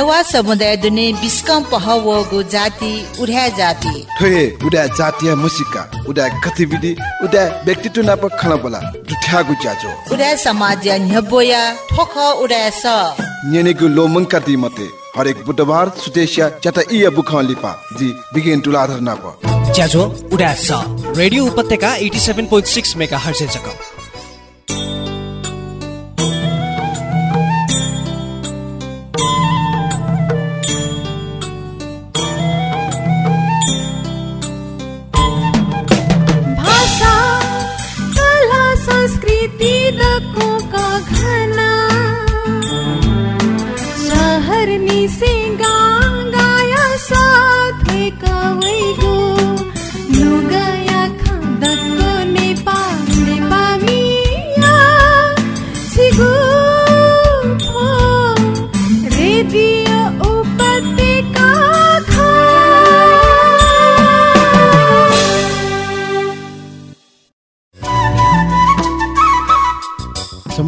नेवा समुदाय दुने बिस्कम पहवगु जाति उड्या जाति। ठोए उडा जातीय मुसिका उडा गतिविधि उडा व्यक्तित्व नाप खना बोला दुठ्यागु ज्याजो उड्या समाज न्यबोया ठोख उड्या स। नेनेगु लोमंका दी मते हरेक बुधबार सुतेशिया चटा इया बुखान लिपा जी बिगिन टु लाधर नाप। ज्याजो उडा स। रेडियो उपत्यका 87.6 मेगाहर्ज जक संस्कृति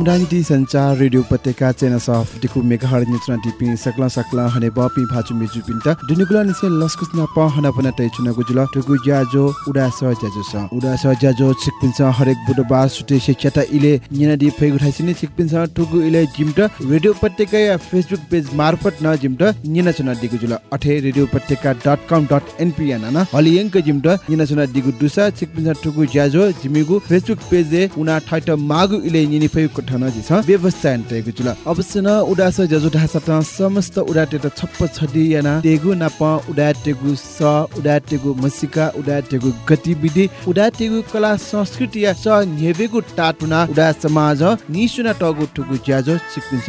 समुदाय संचार रेडियो उपत्यका चेना सफ दिखु मेगाहर निचना टिपि सकला सकला हने बपि भाचु मिजु पिन्ता दुनिगुला निसे लस्कुस न प हना पना तै चुना गुजुल टुगु ज्याजो उडा ज्याजो स उडा स ज्याजो छिकपिन्छ हरेक बुधबार सुते चटा इले निना दि फै उठाइसिने छिकपिन्छ टुगु इले जिमट रेडियो उपत्यका या फेसबुक पेज मार्फत न जिमट निना चुना दिगु जुल अठे रेडियो उपत्यका डट कम डट एनपी याना हलियंक जिमट निना चुना दिगु दुसा छिकपिन्छ टुगु ज्याजो जिमिगु फेसबुक पेज ए उना ठाइट मागु इले निनि फै कोठन जि छ। व्यवस्था अन्तएको जुल अवश्य न उडास जजु ढासा त समस्त उडाटे त छप्प छडी याना। तेगु नाप उडाटेगु स उडाटेगु मसिका उडाटेगु गतिविधि उडाटेगु कला संस्कृति या स नेबेगु टाटुना। उडा समाज निसुना टगु ठुगु ज्याजो सिक्पिन्छ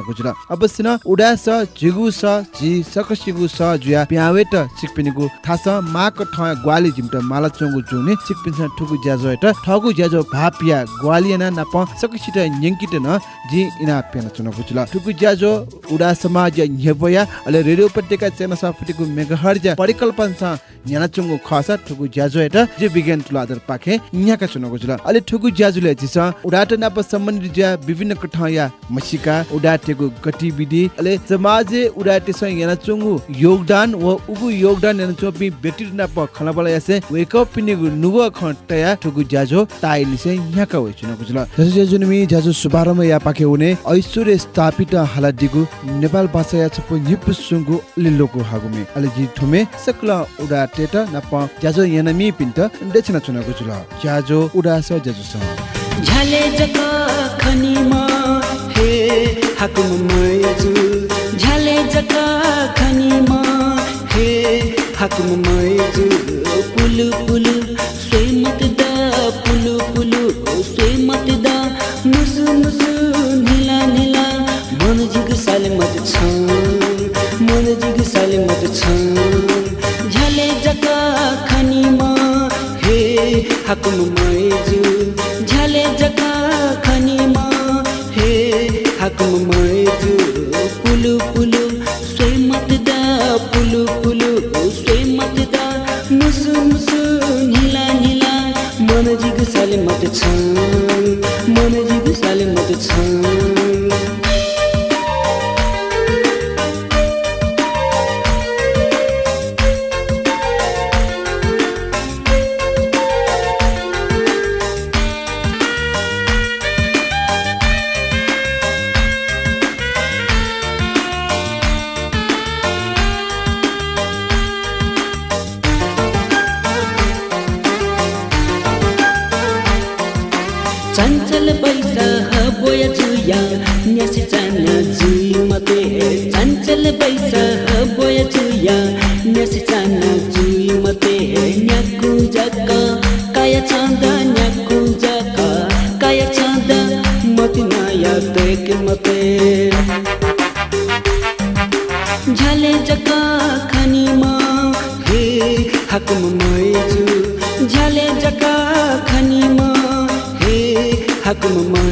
चुना गुजुल अवश्य न उडा जिगु स जी सकसिगु स जुया प्यावेट छिकपिन गु थास माक ठय ग्वाली जिमट माला चंगु जुने छिकपिन स ठुगु ज्याजो एट ठगु ज्याजो भापिया ग्वालियना नाप सकसिट न्यंकिट न जी इना पेन चुना गुजुल ठुगु ज्याजो उडा समाज न्यबया अले रेडियो उपत्यका चेना साफटिको मेगाहर्ज परिकल्पना छ न्याना चुंगु खसा ठुगु ज्याजो एट जे विज्ञान तुलादर पाखे न्याका चुना गुजुल अले ठुगु ज्याजुले जिस उडाट नाप सम्बन्धित ज्या विभिन्न कठया मसिका उडाटेको गतिविधि अले समाजे उडाटे स याना चुंगु योगदान व उगु योगदान याना चोपि बेटिर नाप खलाबला यासे वेक अप पिनिगु नुगु खटया ठुगु ज्याजो ताइ निसे न्याका वे चुना गुजुल जसो ज्याजुनमी ज्याजु शुभारम्भ या पाखे हुने ऐश्वर्य स्थापित हाला दिगु नेपाल भाषा या छपु निपुसुंगु लिलोको हागुमे अले जि ठुमे सकला उडा टेट नप ज्याजो यानमी पिन्त देछना चुना गुजुल ज्याजो उडा स ज्याजु स झले जक खनिमा हे हाकुम मयजु झले जक खनिमा हे हाकुम मयजु पुलु पुलु सोइ मत द पुलु पुलु सोइ मत द। मुसु मुसु निला निला मन जिग साले मत छ मन जिग साले मत छ झले जक खनिमा हे हाकुम साले चञ्चल बैस बोया चुया न्यासी चाना मते चञ्चल बैस बोया चुया न्यासी चाना मते न्याकु जग काया छान्द न्याकु जग काया छान्द मति नया देख मते। झले जग खनीमा हे हकुम हाकुम मैजु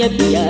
स्वाथे होय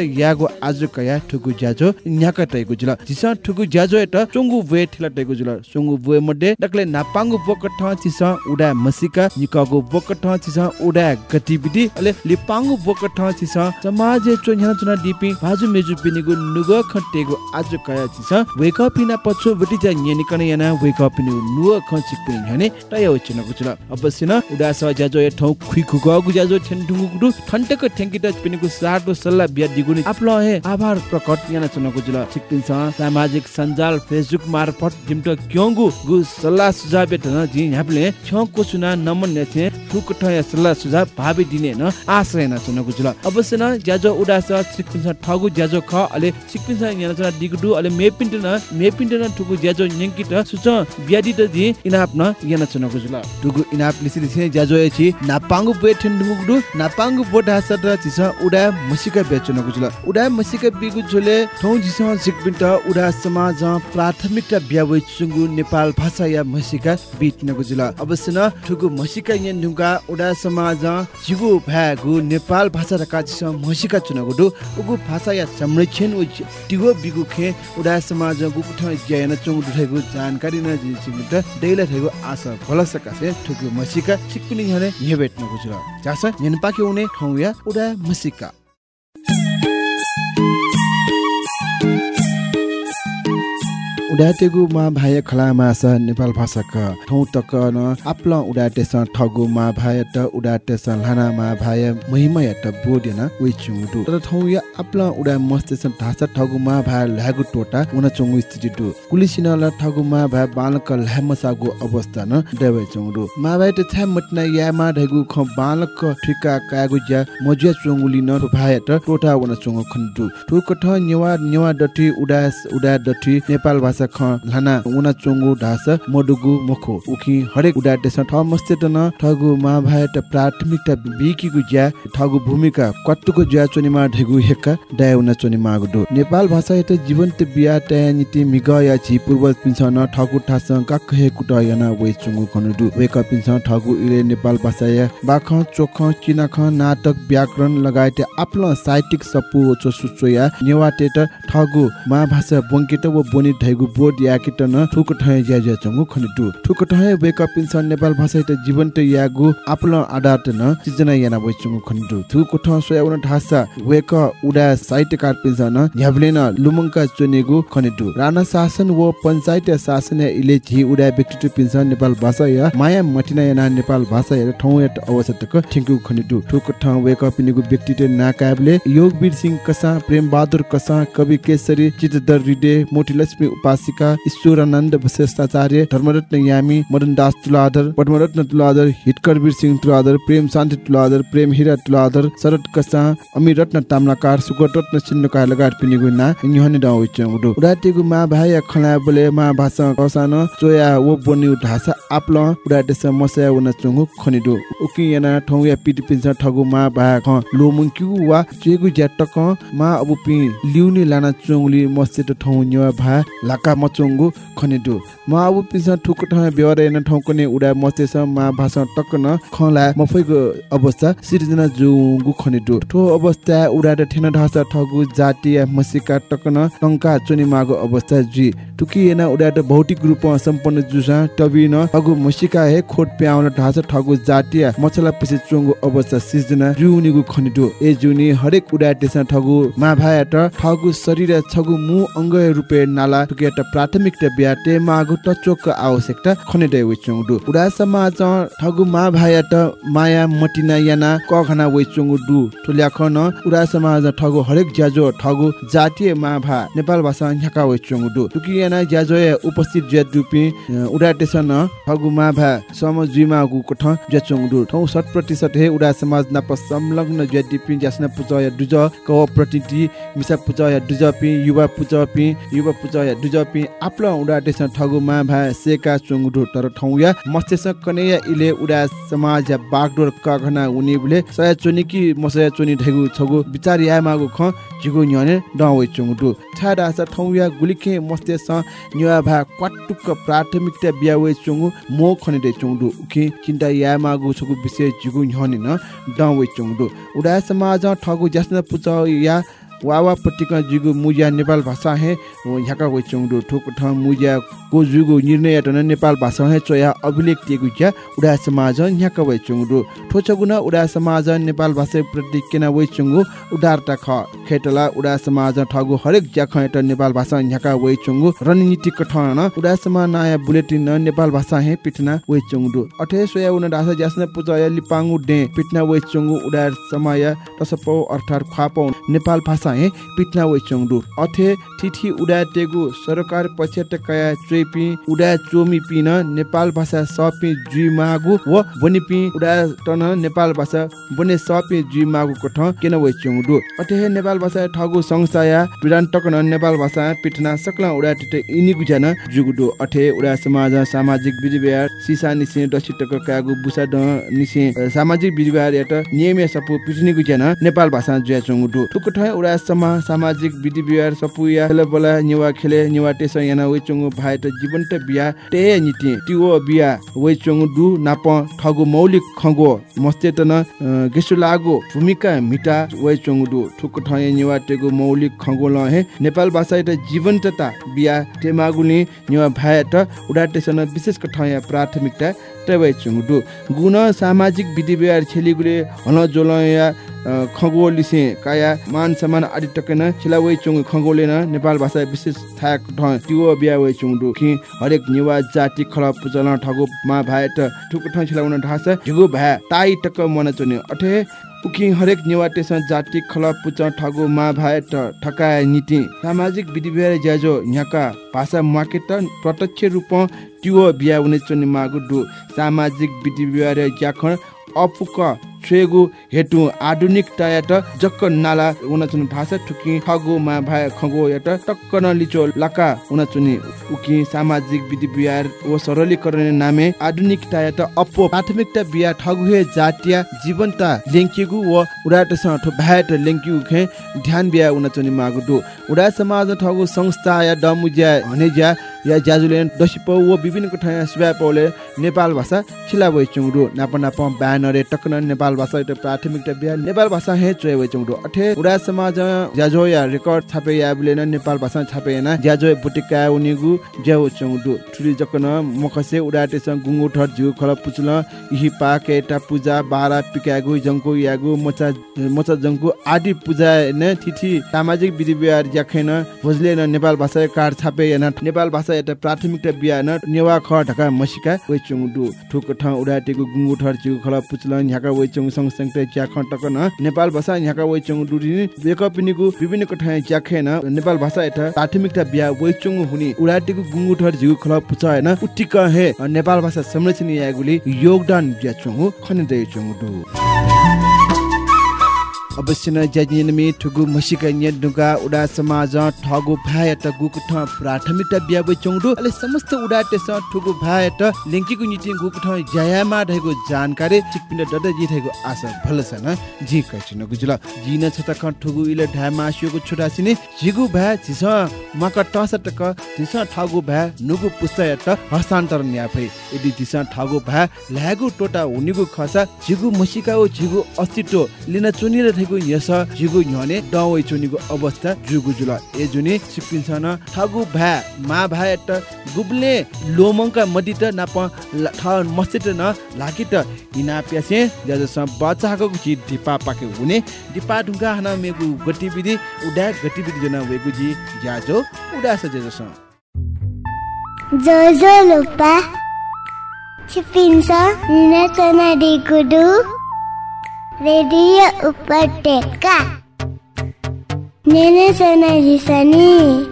यागो आज कया ठुगु ज्याजो न्याका तैगु जुल। जिस ठुगु ज्याजो एट चंगु वे ठिला तैगु जुल। चंगु वे मध्ये डकले नापांगु बोक ठ उडा मसिका निकागु बोक ठ उडा गतिविधि अले लिपांगु बोक ठ समाज चो न्या चुना डिपि भाजु मेजु पिनिगु नुग खटेगु आज कया चिस वेक अप इना पछो बटि जा न्यनिकन याना वेक अप इनु नुग ख चिपिन हने तय वचनको जुल। अवश्य न उडा स ज्याजो ए ठौ खुइ खुगु ज्याजो ठेन्डुगु ठन्टक ठेंकिट पिनिगु साटो सल्ला बिया दिगुनि आपलो आभार प्रकट याना चुनको जुल सिक्किन सामाजिक सञ्जाल फेसबुक मार्फत जिमट क्योंगु गु सल्लाह सुझाव बेट न जि ह्यापले छ को सुना नमन ने छे ठुक या सल्लाह सुझाव भावी दिने न आश्रय न चुनको जुल अवश्य न ज्याजो उडास सिक्किन ठगु ज्याजो ख अले सिक्किन याना चुना दिगडु अले मेपिन्ट न मेपिन्ट न ठुगु ज्याजो न्यंकिट सुच ब्यादि त जि इनाप न याना चुनको जुल ठुगु इनाप लिसि लिसि ज्याजो एछि नापांगु बे ठेन्डुगु नापांगु बोटा सट चिस उडा मसिका बेचनको उडा मसिका बिगु झोले ठौ जिस सिकबिन्ट उडा समाज प्राथमिकता ब्यावै चुंगु नेपाल भाषा या मसिका बिटनको जुल अवश्य न ठुगु मसिका यन ढुंगा उडा समाज जिगु भागु नेपाल भाषा रका जिस मसिका चुनको दु उगु भाषा या संरक्षण उ टिगो बिगु खे उडा समाज गु कुठ ज्यान चुंगु दुठेगु जानकारी न जि सिकबिन्ट दैला थेगु आशा भलसका से ठुगु मसिका सिकपिनि हने हेबेट्नको जुल जास नेनपाके उने ठौ या उडा मसिका। उडाटेगु मा भाय खला मास नेपाल भाषाका ठौ तक न आपल उडाटे स ठगु मा भाय त उडाटे स लाना मा भाय महिमा या त बोडे न वे चुङडु तर ठौ या आपल उडा मस्ते स ढासा ठगु मा भाय लागु टोटा उन चुङु स्थिति दु कुलिसिन ल ठगु मा भाय बालक ल्हामसागु अवस्था न देवे चुङडु मा भाय त छा मटना या मा ढगु ख बालक ठिका कागु ज्या मजुया चुङुली न भाय त टोटा उन चुङु खन्डु ठुक ठ नेवा नेवा डटी उडा उडा डटी नेपाल भाषा ख लाना उना चुङु ढास मडुगु मखो। उखि हरेक उडा देश ठ मस्ते न ठगु मा भाय त प्राथमिकता बिकिगु ज्या ठगु भूमिका कट्टुको ज्या चोनिमा ढेगु हेक्का दाय उना चोनिमा गुडु नेपाल भाषा त जीवन्त बिया तया नीति मिग या छि पूर्व पिन्छ न ठगु ठास काक हे कुट याना वे चुङु खनुडु वेक पिन्छ ठगु इले नेपाल भाषा या बाख चोख चिनाख नाटक व्याकरण लगायत आफ्नो साहित्यिक सपु चो सुचो या नेवा टेट ठगु मा भाषा बंकित व बोनी ढैगु बोर्ड या किटन ठुक ठय ज्या ज्या चंगु खनिटु ठुक ठय वेक अप इन नेपाल भाषा त जीवन त यागु आपल आडात न सिजना याना बै चंगु खनिटु ठुक ठ सोया उन ढासा वेक उडा साहित्यकार पिन्सन झ्याब्लेन लुमङका चुनेगु खनिटु राणा शासन व पञ्चायत शासन इले झि उडा व्यक्तित्व पिन्सन नेपाल भाषा या माया मटिना याना नेपाल भाषा या ठाउँ या अवसर तक ठिङ्कु खनिटु ठुक ठ वेक अप इनेगु व्यक्तित्व नाकाबले योगवीर सिंह कसा प्रेम बहादुर कसा कवि केसरी चित्रधर रिडे मोटी लक्ष्मी उपासिका ईश्वरानन्द वशिष्ठाचार्य धर्मरत्न यामी मदन दास तुलाधर पद्मरत्न तुलाधर हिटकर वीर सिंह तुलाधर प्रेम शान्ति तुलाधर प्रेम हिरा तुलाधर शरद कसा अमीर रत्न ताम्लाकार सुगत रत्न सिन्नकार लगायत पिनिगु ना न्युहने डाउ उडु उडाटेगु मा भाइ खला बोले मा भाषा कसान चोया वो बनि ढासा आपल उडाटे समस्या उना चंगु खनिदु उकि याना ठौ या पिटि पिन्छ ठगु मा भा ख लोमुङ क्यु वा चेगु ज्याटक मा अबु पि लिउनि लाना मचोङगु खनिदु मा अबु पिन्छ ठुक ठ बेवर एन ठौ कने उडा मस्ते स मा भाषा टक्क न खला मफैको अवस्था सिर्जना जुगु खनिदु ठो अवस्था उडा त ठेन ढासा ठगु जाति मसिका टक्क न टंका चुनि मागु अवस्था जी। टुकी एना उडा त भौतिक रूपमा सम्पन्न जुसा टबी न ठगु मसिका हे खोट प्याउन ढासा ठगु जाति मछला पिसे चुङगु अवस्था सिर्जना जुनिगु खनिदु ए जुनि हरेक उडा टेसा ठगु मा भाया ठगु शरीर छगु मु अङ्ग रुपे नाला टुके त प्राथमिकता ब्याटे मागु त चोक आवश्यकता खनिदे विचुङदु उडा समाज ठगु मा भाया त माया मटिना याना क घना विचुङु दु ठुल्या खन उडा समाज ठगु हरेक ज्याजो ठगु जातीय मा भा नेपाल भाषा ह्याका विचुङु दु टुकी याना ज्याजो उपस्थित ज्या दुपि उडा टेसन ठगु मा भा सम जुइमा गु कठ ठौ 60 प्रतिशत हे उडा समाज नाप संलग्न ज्या दिपि ज्यासना पुज या दुज कव प्रतिनिधि मिसा पुज या दुज पि युवा पुज पि युवा पुज या दुज पि आपल उडा टेसन ठगु मा भा सेका दु तर ठौ या मस्तेस कने या इले उडा समाज बागडोर क घना उनी बुले सया चुनी कि मसया चुनी ढेगु छगु विचार या मागु ख जिगु न्यने डवे चुङडु छाडा स ठौ या गुलिखे मस्ते स न्या भा क्वाटुक प्राथमिकता बियावे चुङु मो खने दे चुङडु उखि चिन्ता या मागु छगु विषय जिगु न्यने न डवे चुङडु उडा समाज ठगु जस्न पुच या वावा पट्टिका जिगु मुजिया नेपाल भाषा हे ह्याका वे चौडो ठोक ठ मुजिया को जुगु निर्णय टन नेपाल भाषा हे चोया अभिलेख दिएको ज्या उडा समाज ह्याका वे चौडो ठोचगुना उडा समाज नेपाल भाषा प्रति केना वे चुङु उडारता ख खेटला उडा समाज ठगु हरेक ज्या खएट नेपाल भाषा ह्याका वे चुङु रणनीति कठन उडा समाज नयाँ बुलेटिन नेपाल भाषा हे पिटना वे चौडो अठे सोया उना दासा ज्यासना पुजया लिपाङु डे पिटना वे चुङु उडा समय तसपौ अर्थात खापौ नेपाल भाषा हे पिटना वे चोङडु अथे थिथि उडा तेगु सरकार पछ्याट कया चोइपि उडा चोमी पिन नेपाल भाषा सपि जुइमागु व बनिपि उडा टन नेपाल भाषा बने सपि जुइमागु कठ केन वे चोङडु अथे नेपाल भाषा ठगु संस्था या विधान टकन नेपाल भाषा पिटना सकला उडा टिटे इनिगु जन जुगुडु अथे उडा समाज सामाजिक विधिव्यवहार सिसा निसे दछि टक कागु बुसा ड निसे सामाजिक विधिव्यवहार यात नियम सपु पिटनिगु जन नेपाल भाषा जुया ठुक ठय उडा समा सामाजिक विधि व्यवहार सपुया खेले बोला निवा खेले निवा टेस याना वे चंगु भाइ त जीवन त बिया टे निति तिओ बिया वे चंगु दु नाप ठगु मौलिक खगो मस्ते त न गेसु लागो भूमिका मिटा वे चंगु दु ठुक ठय निवा टेगु मौलिक खगो ल हे। नेपाल भाषा त जीवन्तता बिया टेमागुनि निवा भाइ त उडा टेसन विशेष कठय प्राथमिकता टेवे चंगु दु। गुण सामाजिक विधि व्यवहार छेलिगुले हन जोलया खगो लिसे काया मान सम्मान आदि टकेन छिलावै चुङ खगोले न नेपाल भाषा विशेष थाक ठ तिओ बिया वै चुङ दु खि हरेक निवा जाति खल पुजल ठगो मा भाइ त ठुक ठ छिलाउन ढास ढिगु भा ताई टक मन चुने अठे उखि हरेक निवाटेस जाति खल पुच ठगो मा भाइ त ठकाय नीति। सामाजिक विधि व्यवहार ज्याजो न्याका भाषा मार्केट प्रत्यक्ष रूप तिओ बिया उने चुने मागु दु सामाजिक विधि व्यवहार ज्याखन अपुक छेगु हेटु आधुनिक टायाट जक्क नाला उनाचुन भाषा ठुकी खगो मा भाइ खगो याट टक्क न लिचो लका उनाचुनि उकि सामाजिक विधि व्यवहार व सरलीकरण नामे आधुनिक टायाट अपो प्राथमिकता बिया ठगु हे जातीय जीवनता लेङ्किगु व उडाट स ठो भाट लेङ्किगु खे ध्यान बिया उनाचुनि मागु दु उडा समाज ठगु संस्था या डमुज्या हनेज्या या ज्याजुले दसिप व विभिन्न कठाया सिवा पौले नेपाल भाषा छिला वइ चुङडु नाप नाप ब्यानरे टक्न नेपाल भाषा एउटा प्राथमिकता बिहा नेपाल भाषा हे चोय वइ चुङडु अठे उडा समाज ज्याजो या रेकर्ड छापे या बुलेन नेपाल भाषा छापे ना ज्याजो बुटिका उनिगु ज्याउ चुङडु ठुली जकन मखसे उडाटे सँग गुंगु ठर जिउ खल पुचल इहि पाके टा पूजा बारा पिकागु जंको यागु मचा मचा जंको आदि पूजा न तिथि सामाजिक विधि व्यवहार ज्याखेन भोजले न नेपाल भाषा कार्ड छापे न नेपाल भाषा एउटा प्राथमिकता बिहा न नेवा ख ढका मसिका वइ चुङडु ठुक ठ उडाटेको गुंगु ठर जिउ खल पुचल न्याका वइ चुङ सँग सँगते ज्या ख टक न। नेपाल भाषा न्याका वइ चुङ दुरि बेक विभिन्न कठाय ज्याखेन नेपाल भाषा एउटा प्राथमिकता वइ चुङ हुने। उडाटेको गुंगु ठर जिउ खल पुच हैन उटिक हे। नेपाल भाषा संरक्षण यागुली योगदान ज्याचुङ खनिदय चुङडु अवश्य न ज्याजिनमी ठुगु मसिका न्य दुगा उडा समाज ठगु भाय त गुक ठ प्राथमिकता बिया बै चौडु अले समस्त उडा तेस ठुगु भाय त लिंकीगु निटिङ गुक ठ ज्यायामा रहेको जानकारी चिकपिन दद जी रहेको आशा भल छ न जी कैछन गुजुल। जी न छ त ख ठुगु इले ढामा सियोगु छोटा सिने जिगु भाय छिस मक टस टक छिस ठगु भाय नुगु पुस्तय त हस्तान्तरण याफै यदि छिस ठगु भाय ल्यागु टोटा हुनिगु खसा जिगु मसिका ओ जिगु अस्तित्व लिन चुनिर रहेको यस जिगु न्हने डवै चुनिगु अवस्था जुगु जुल ए जुनि सिपिन्छ न ठगु भा मा भा त गुब्ले लोमङका मदि त नाप ठ मस्ते त न लाकी त हिना प्यासे जजस बचाको छि दिपा पाके हुने। दिपा ढुङ्गा हना मेगु गतिविधि उडा गतिविधि जना वेगु जी जाजो उडा स जजस जोजो lupa Cipinsa Nina Sana di radio ऊपर टेका। मैंने सुना जी सनी।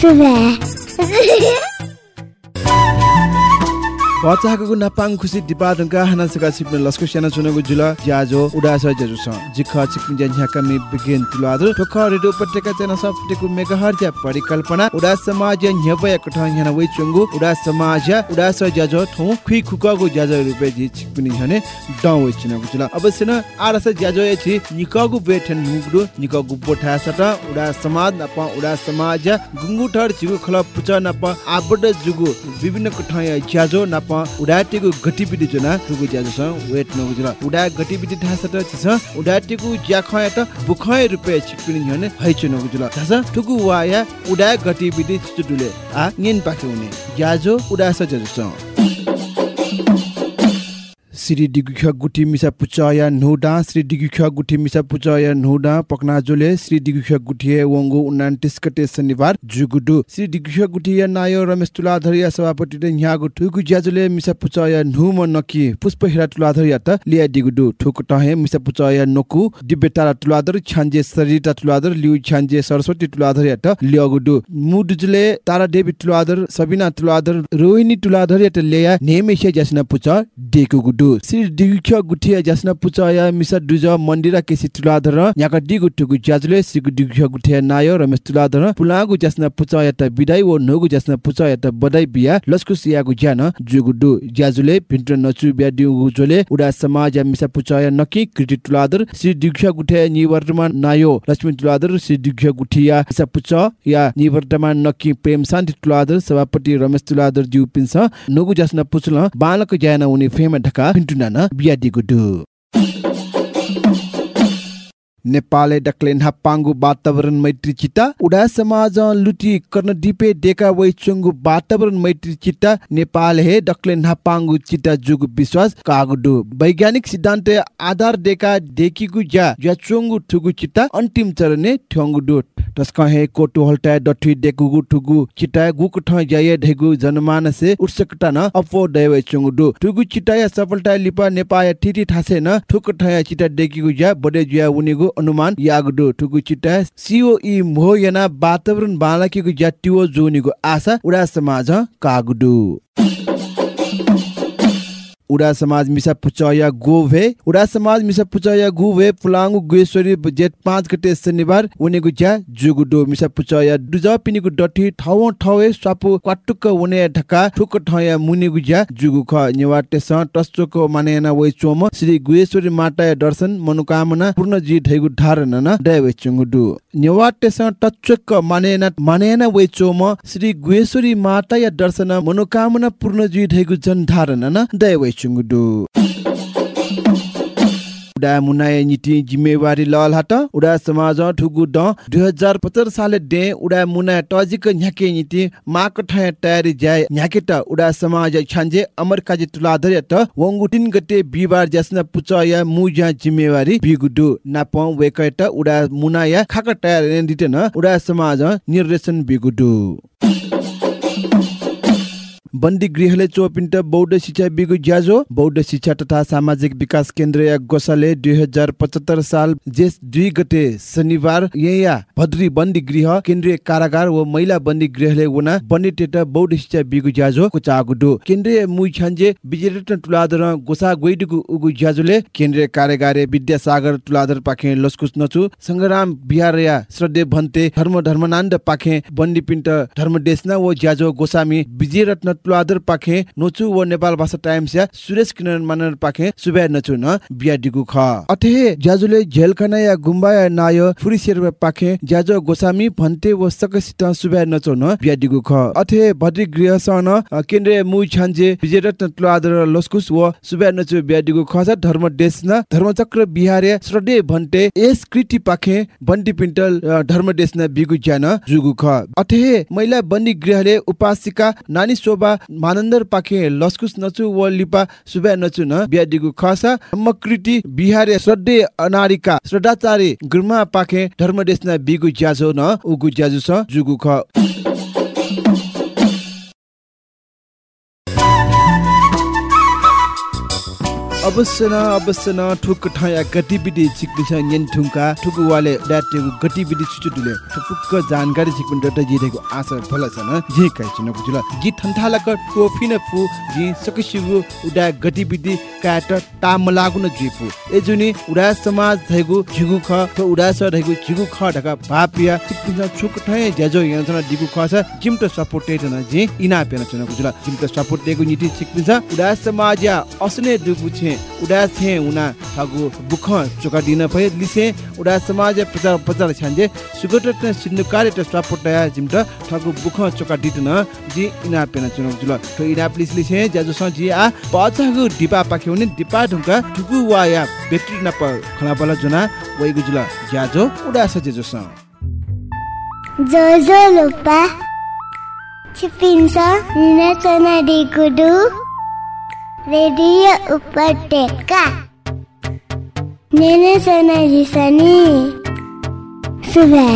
सुबह। बचाको नापाङ खुसी दिपादङका हाना सका सिप्ने लस्को स्याना चुनेको जुल ज्याजो उडास ज्याजु छ जिख चिकपिन ज्या झ्याका मि बिगिन तुलादु ठोख रेडियो उपत्यका चेना सफ्टेको मेगाहर ज्या परिकल्पना उडा समाज न्यपय कठ ह्याना वइ चुंगु उडा समाज उडास ज्याजो ठौ खुइ खुकको ज्याजो रुपे जि चिकपिन झने ड वइ चिनको जुल। अवश्य न आरस ज्याजो एछि निकगु बेठन मुगडु निकगु पोठा सट उडा समाज नप उडा समाज गुंगु ठर जिगु खल पुच नप आबड जुगु विभिन्न कठाय ज्याजो नप उडाटेको गतिविधि जना टुगु ज्याजो वेट नगु जुल उडा गतिविधि थाहा छ छ उडाटेको ज्या खय त बुखय रुपे छिपिन झने हैछु नगु छ? टुगु वाया उडा गतिविधि चुटुले आ निन पाके हुने। ज्याजो उडा छ। श्री डिगुख गुठी मिसा पुचाया नोडा श्री डिगुख गुठी मिसा पुचाया नोडा पकनाजोले श्री डिगुख गुठिए वंगो उन्नान्टिस गते शनिबार जुगुडु। श्री डिगुख गुठिया नायो रमेश तुलाधरिया सभापति ने न्यागु ठुगु ज्याजुले मिसा पुचाया नुम नकी पुष्प हिरा तुलाधरिया त लिया डिगुडु ठुक टहे मिसा पुचाया नकु दिब्बेतारा तुलाधर छान्जे सरिता तुलाधर लिउ छान्जे सरस्वती तुलाधरिया त लियगुडु। मुडुजले तारा देवी तुलाधर सबिना तुलाधर रोहिणी तुलाधरिया त लेया नेमेसे जसना पुचा डेकु श्री डिगुख गुठिया जसना पुचाया मिसा दुज मन्दिरा केसी तुलाधर याका डिगु टुगु ज्याजुले श्री डिगुख गुठिया नायो रमेश तुलाधर पुलागु जसना पुचाया त बिदाई व नगु जसना पुचाया त बदाई बिया लस्कु सियागु ज्यान जुगुडु ज्याजुले भिन्ट नचु बिया डिगु जोले उडा समाज मिसा पुचाया नकी कृति तुलाधर श्री डिगुख गुठिया निवर्तमान नायो लक्ष्मी तुलाधर श्री डिगुख गुठिया मिसा पुचा या निवर्तमान नकी प्रेम शान्ति तुलाधर सभापति रमेश तुलाधर ज्यू पिन्स नगु जसना पुचल बालक ज्यान उनी फेम ढका भिन्टु नाना बिया डिगुडु नेपाले डक्लेन हापाङ्गु वातावरण मैत्री चिता उडा समाज लुटी कर्न डिपे डेका वै चुङ्गु वातावरण मैत्री चिता नेपाल हे डक्लेन हापाङ्गु चिता जुगु विश्वास कागुडु वैज्ञानिक सिद्धान्त आधार डेका डेकीगु ज्या ज्या चुङ्गु ठुगु चिता अन्तिम चरणे ठ्यङ्गुडु तस्का हे कोटु हल्टा डठी डेकुगु ठुगु चिता गुक ठ ज्याय ढेगु जनमानसे उत्सुकता न अपो दैवे चुङ्गुडु ठुगु चिता या सफलता लिपा नेपाय ठिटी ठासे न ठुक ठया चिता डेकीगु ज्या बडे ज्या उनीगु अनुमान यागडो ठुगु चिटा सिओई मोह याना वातावरण बालाकीको ज्याटियो जोनीको आशा उडा समाज कागडु उडा समाज मिसा पुचया गोभे उडा समाज मिसा पुचया गोभे पुलाङ्गु गुएश्वरी जेठ पाँच गते शनिबार उनेगु ज्या जुगुडो मिसा पुचया दुज पिनिगु डठी ठाउँ ठाउँ स्वापु क्वाटुक उने ढका ठुक ठया मुनिगु ज्या जुगु ख नेवाटे स टस्चोको मानेना वइ चोम श्री गुएश्वरी माटा दर्शन मनोकामना पूर्ण जी ढैगु धारण न दय वइ चुङुडु नेवाटे स टच्चोक मानेना मानेना वइ चोम श्री गुएश्वरी माता या दर्शन मनोकामना पूर्ण जी ढैगु जन धारण न दय चुङुडु उडा मुनाय नीति जिम्मेवारी लल हाट उडा समाज ठुगु ड 2075 साले डे उडा मुना टजिक न्याके नीति माक ठय तयारी जाय न्याके त उडा समाज छान्जे अमर काजी तुलाधर त वंगु तिन गते बिबार जसना पुचया मुजा जिम्मेवारी बिगुडु नाप वेकट उडा मुनाया खाक तयारी दिते न उडा समाज निर्देशन बिगुडु बन्दी गृहले चौपिन्ट बौद्ध शिक्षा बिगु ज्याजो। बौद्ध शिक्षा तथा सामाजिक विकास केन्द्र गोसाले दुई हजार पचहत्तर साल जेस दुई गते शनिबार यहाँ भद्री बन्दी गृह केन्द्रीय कारागार व महिला बन्दी गृहले वना बन्दी टेट बौद्ध शिक्षा बिगु ज्याजो कुचागुडु। केन्द्रीय मुइ छन्जे विजयरत्न तुलाधर गोसा गोइडुगु उगु ज्याजोले केन्द्रीय कारागारे विद्यासागर तुलाधर पाखे लस्कुस नचु संग्राम बिहार या श्रद्धे भन्ते धर्म धर्मनान्द पाखे बन्दी पिन्ट धर्म देशना व ज्याजो गोसामी विजयरत्न तुलाधर पाखे नोचु व नेपाल भाषा टाइम्स या सुरेश किरण मानर पाखे सुबे नचु न बिया डिगु ख। अथे ज्याजुले झेलखाना या गुम्बा या नाय फुरी शेर पाखे ज्याजो गोसामी भन्ते व सकसित सुबे नचु न बिया डिगु ख। अथे भद्री गृह सन केन्द्रीय मुइ छान्जे विजयरत्न तुलाधर लस्कुस व सुबे नचु बिया डिगु ख धर्म देश न धर्मचक्र बिहारे श्रद्धे भन्ते एस कृति पाखे बन्दी पिन्टल धर्म देश न बिगु ज्यान जुगु ख। अथे महिला बन्दी गृहले उपासिका नानी शोभा मानन्दर पाखे लस्कुस नचु व लिपा सुबे नचु न बियाडिगु खसा मकृति बिहारे श्रद्धे अनारिका श्रद्धाचार्य गुर्मा पाखे धर्मदेश न बिगु ज्याजो न उगु ज्याजु स जुगु ख। अवश्य न अवश्य न ठुक ठया गतिविधि सिक्ने छ न्यन ठुङ्का ठुक वाले डाटेको गतिविधि छुटुले ठुक्क जानकारी सिक्नु डट जिरेको आशा फल छ न जे काइ छ न बुझला गि ठन्ठालक टोफी न फु जि सकसिगु उडा गतिविधि काट ताम लागु न जिपु ए जुनि उडा समाज धैगु झिगु ख त उडा स धैगु झिगु ख ढका भापिया सिक्ने छ छुक ठय ज्याजो यहाँ छ दिगु ख छ जिम त सपोर्टेड न जे इना पेन छ न बुझला जिम त सपोर्ट देगु नीति सिक्ने छ उडा समाज या असने दुगु छे उडा छे उना थागु बुख चोका दिन भए लिसे उडा समाज प्रचार प्रचार छान्जे सुगट त सिन्नु कार्य या जिम त थागु बुख चोका दितन जी इना पेन चुन जुल। तो इना प्लिस लिसे ज्याजो स जी आ पछागु दिपा पाखे उनी दिपा ढुङ्गा ठुगु वा या बेट्री न प खला बला जुना वइगु जुल ज्याजो उडा स ज्याजो स। जोजो लुपा छिपिन्छ निनाचना डिगुडु रेडियो उपत्यका निनाचना जिसनी सुबह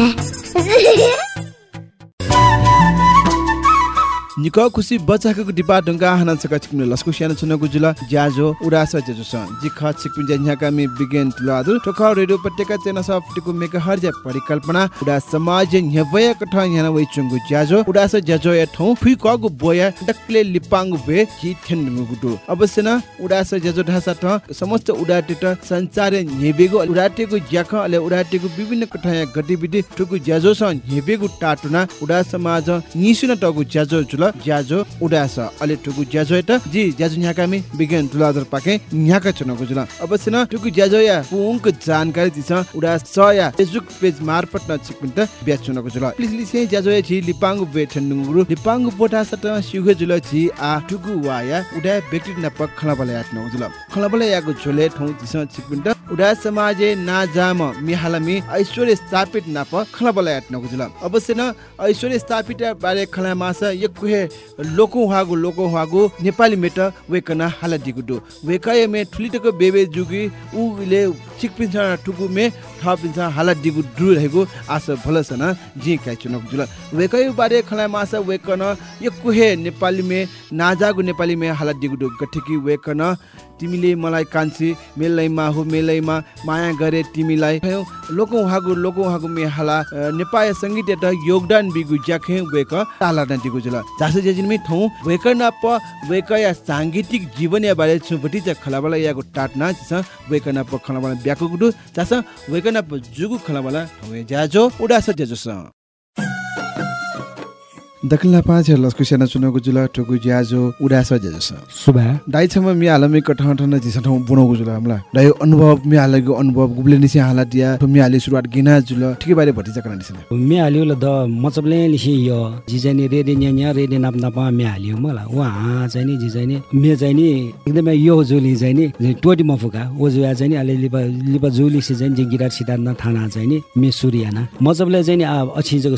निक खुसी बच्चाको डिपा ढुङ्गा हाना सका छिक्नु लस्कु स्यानो छुनको जुल ज्याजो उडास जेजो स जि ख छिक्पिन ज्याका मी बिगेन तुलादु ठोक रेडियो पटेका चेना सफ्टिको मेक हर ज्या परिकल्पना। उडा समाज न्यवय कठ याना वइ चुङ्गु ज्याजो। उडास ज्याजो या ठौ फुइ कगु बोया डक्ले लिपाङ बे जि थेन गुडु अवश्य न उडास ज्याजो ढासा ठ समस्त उडाटे त संचार न्यबेगु उडाटेको ज्याख अले उडाटेको विभिन्न कठाया गतिविधि ठुकु ज्याजो स न्यबेगु टाटुना। उडा समाज निसुन टगु ज्याजो जुल ज्याजो उडास अले ठुकु ज्याजो त। जी ज्याजो न्याकामी विज्ञान तुलादर पाके न्याका चुनको जुल। अवश्य न ठुकु ज्याजो या पुङको जानकारी दिस उडा स या फेसबुक पेज मार्फत न छिकपिन त ब्याच चुनको जुल। प्लिज लिसे ज्याजो या जी लिपाङ्गु बेठन नुगुरु लिपाङ्गु बोटा सत सिउगे जुल जी आ ठुकु वा या उडा व्यक्ति न पक खलाबले यात न जुल। खलाबले याको झोले ठौ दिस छिकपिन त उडा समाजे नाजाम मिहालमी ऐश्वर्य स्थापित नाप खलाबले यात न अवश्य न ऐश्वर्य स्थापित बारे खला मासा लोको हागु लोको हागु नेपाली मेट वेकना हाला दिगुडु वेकाय मे ठुलिटको बेबे जुगी उले चिकपिन्छ ठुकु मे थपिन्छ हाला दिगु ड्रु रहेको आस भलसन जी काइ चुनक जुल। वेकाय बारे खला मासा वेकन यकुहे नेपाली मे नाजागु नेपाली मे हाला दिगुडु गठिकी वेकन तिमीले मलाई कान्छी मेलैमा हो मेलैमा माया गरे तिमीलाई। लोको उहाँको लोको उहाँको मेहाला नेपाली सङ्गीत योगदान बिगु ज्याखे वेक ताला दिगु जुल जासो जेजिनमै ठौ वेकन अप वेकया सांगीतिक जीवन या बारे छुपटी च खलाबला याको टाट ना छ वेकन अप खलाबला ब्याको गुडु जास वेकन अप जुगु खलाबला ठौ ज्याजो उडास जेजो दखिला पाँच लस्कु सेना चुनको जुल टुकु ज्याजो उडास जेजो स सुबा दाइ छम मि आलमे कठा ठन जिस ठाउँ बुणोको जुल हमला दाइ अनुभव मि आलेको अनुभव गुब्ले निसे हाला दिया मि आले सुरुवात गिना जुल ठिकै बारे भति चकना निसे मे हाल्यो ल द मचबले लिसी यो। जिजानी रेडे न्या रेडे नाप नाप मे हाल्यो मलाई उहाँ चाहिँ नि जिजाइ नि मे चाहिँ नि एकदमै यो जोली चाहिँ नि टोटी मफुका ओ जुया चाहिँ नि अलि लिपा लिपा जोली से चाहिँ सिटार न थाना चाहिँ नि मे सुरियाना। मचबले चाहिँ नि आ अछि जको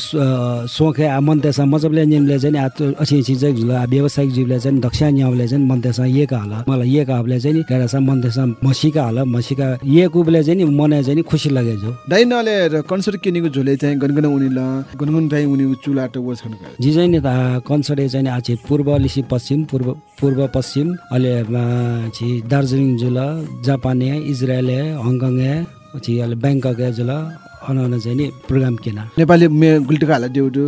सोखे आ मन्तेसा मचबले नियमले चाहिँ नि आ तो अछि अछि चाहिँ आ व्यावसायिक जीवले चाहिँ दक्षा न्याउले चाहिँ मन्तेसा येका हल मलाई येका हबले चाहिँ नि डेरासा मन्तेसा मसिका हल मसिका ये कुबले चाहिँ नि मने चाहिँ खुसी लगे जो दाइ नले कन्सर्ट किनेको झोले चाहिँ गनगन उनी ल गनगन दाइ उनी चुला त वो छन् जी चाहिँ नि त कन्सर्टे चाहिँ आछि पूर्व लिसी पश्चिम पूर्व पूर्व पश्चिम अहिले छि दार्जिलिङ जुल जापान इजरायल हङकङ छि अहिले ब्याङ्कक जुल अन चाहिँ नि प्रोग्राम किना? नेपाली मे गुल्टका हाल देउडु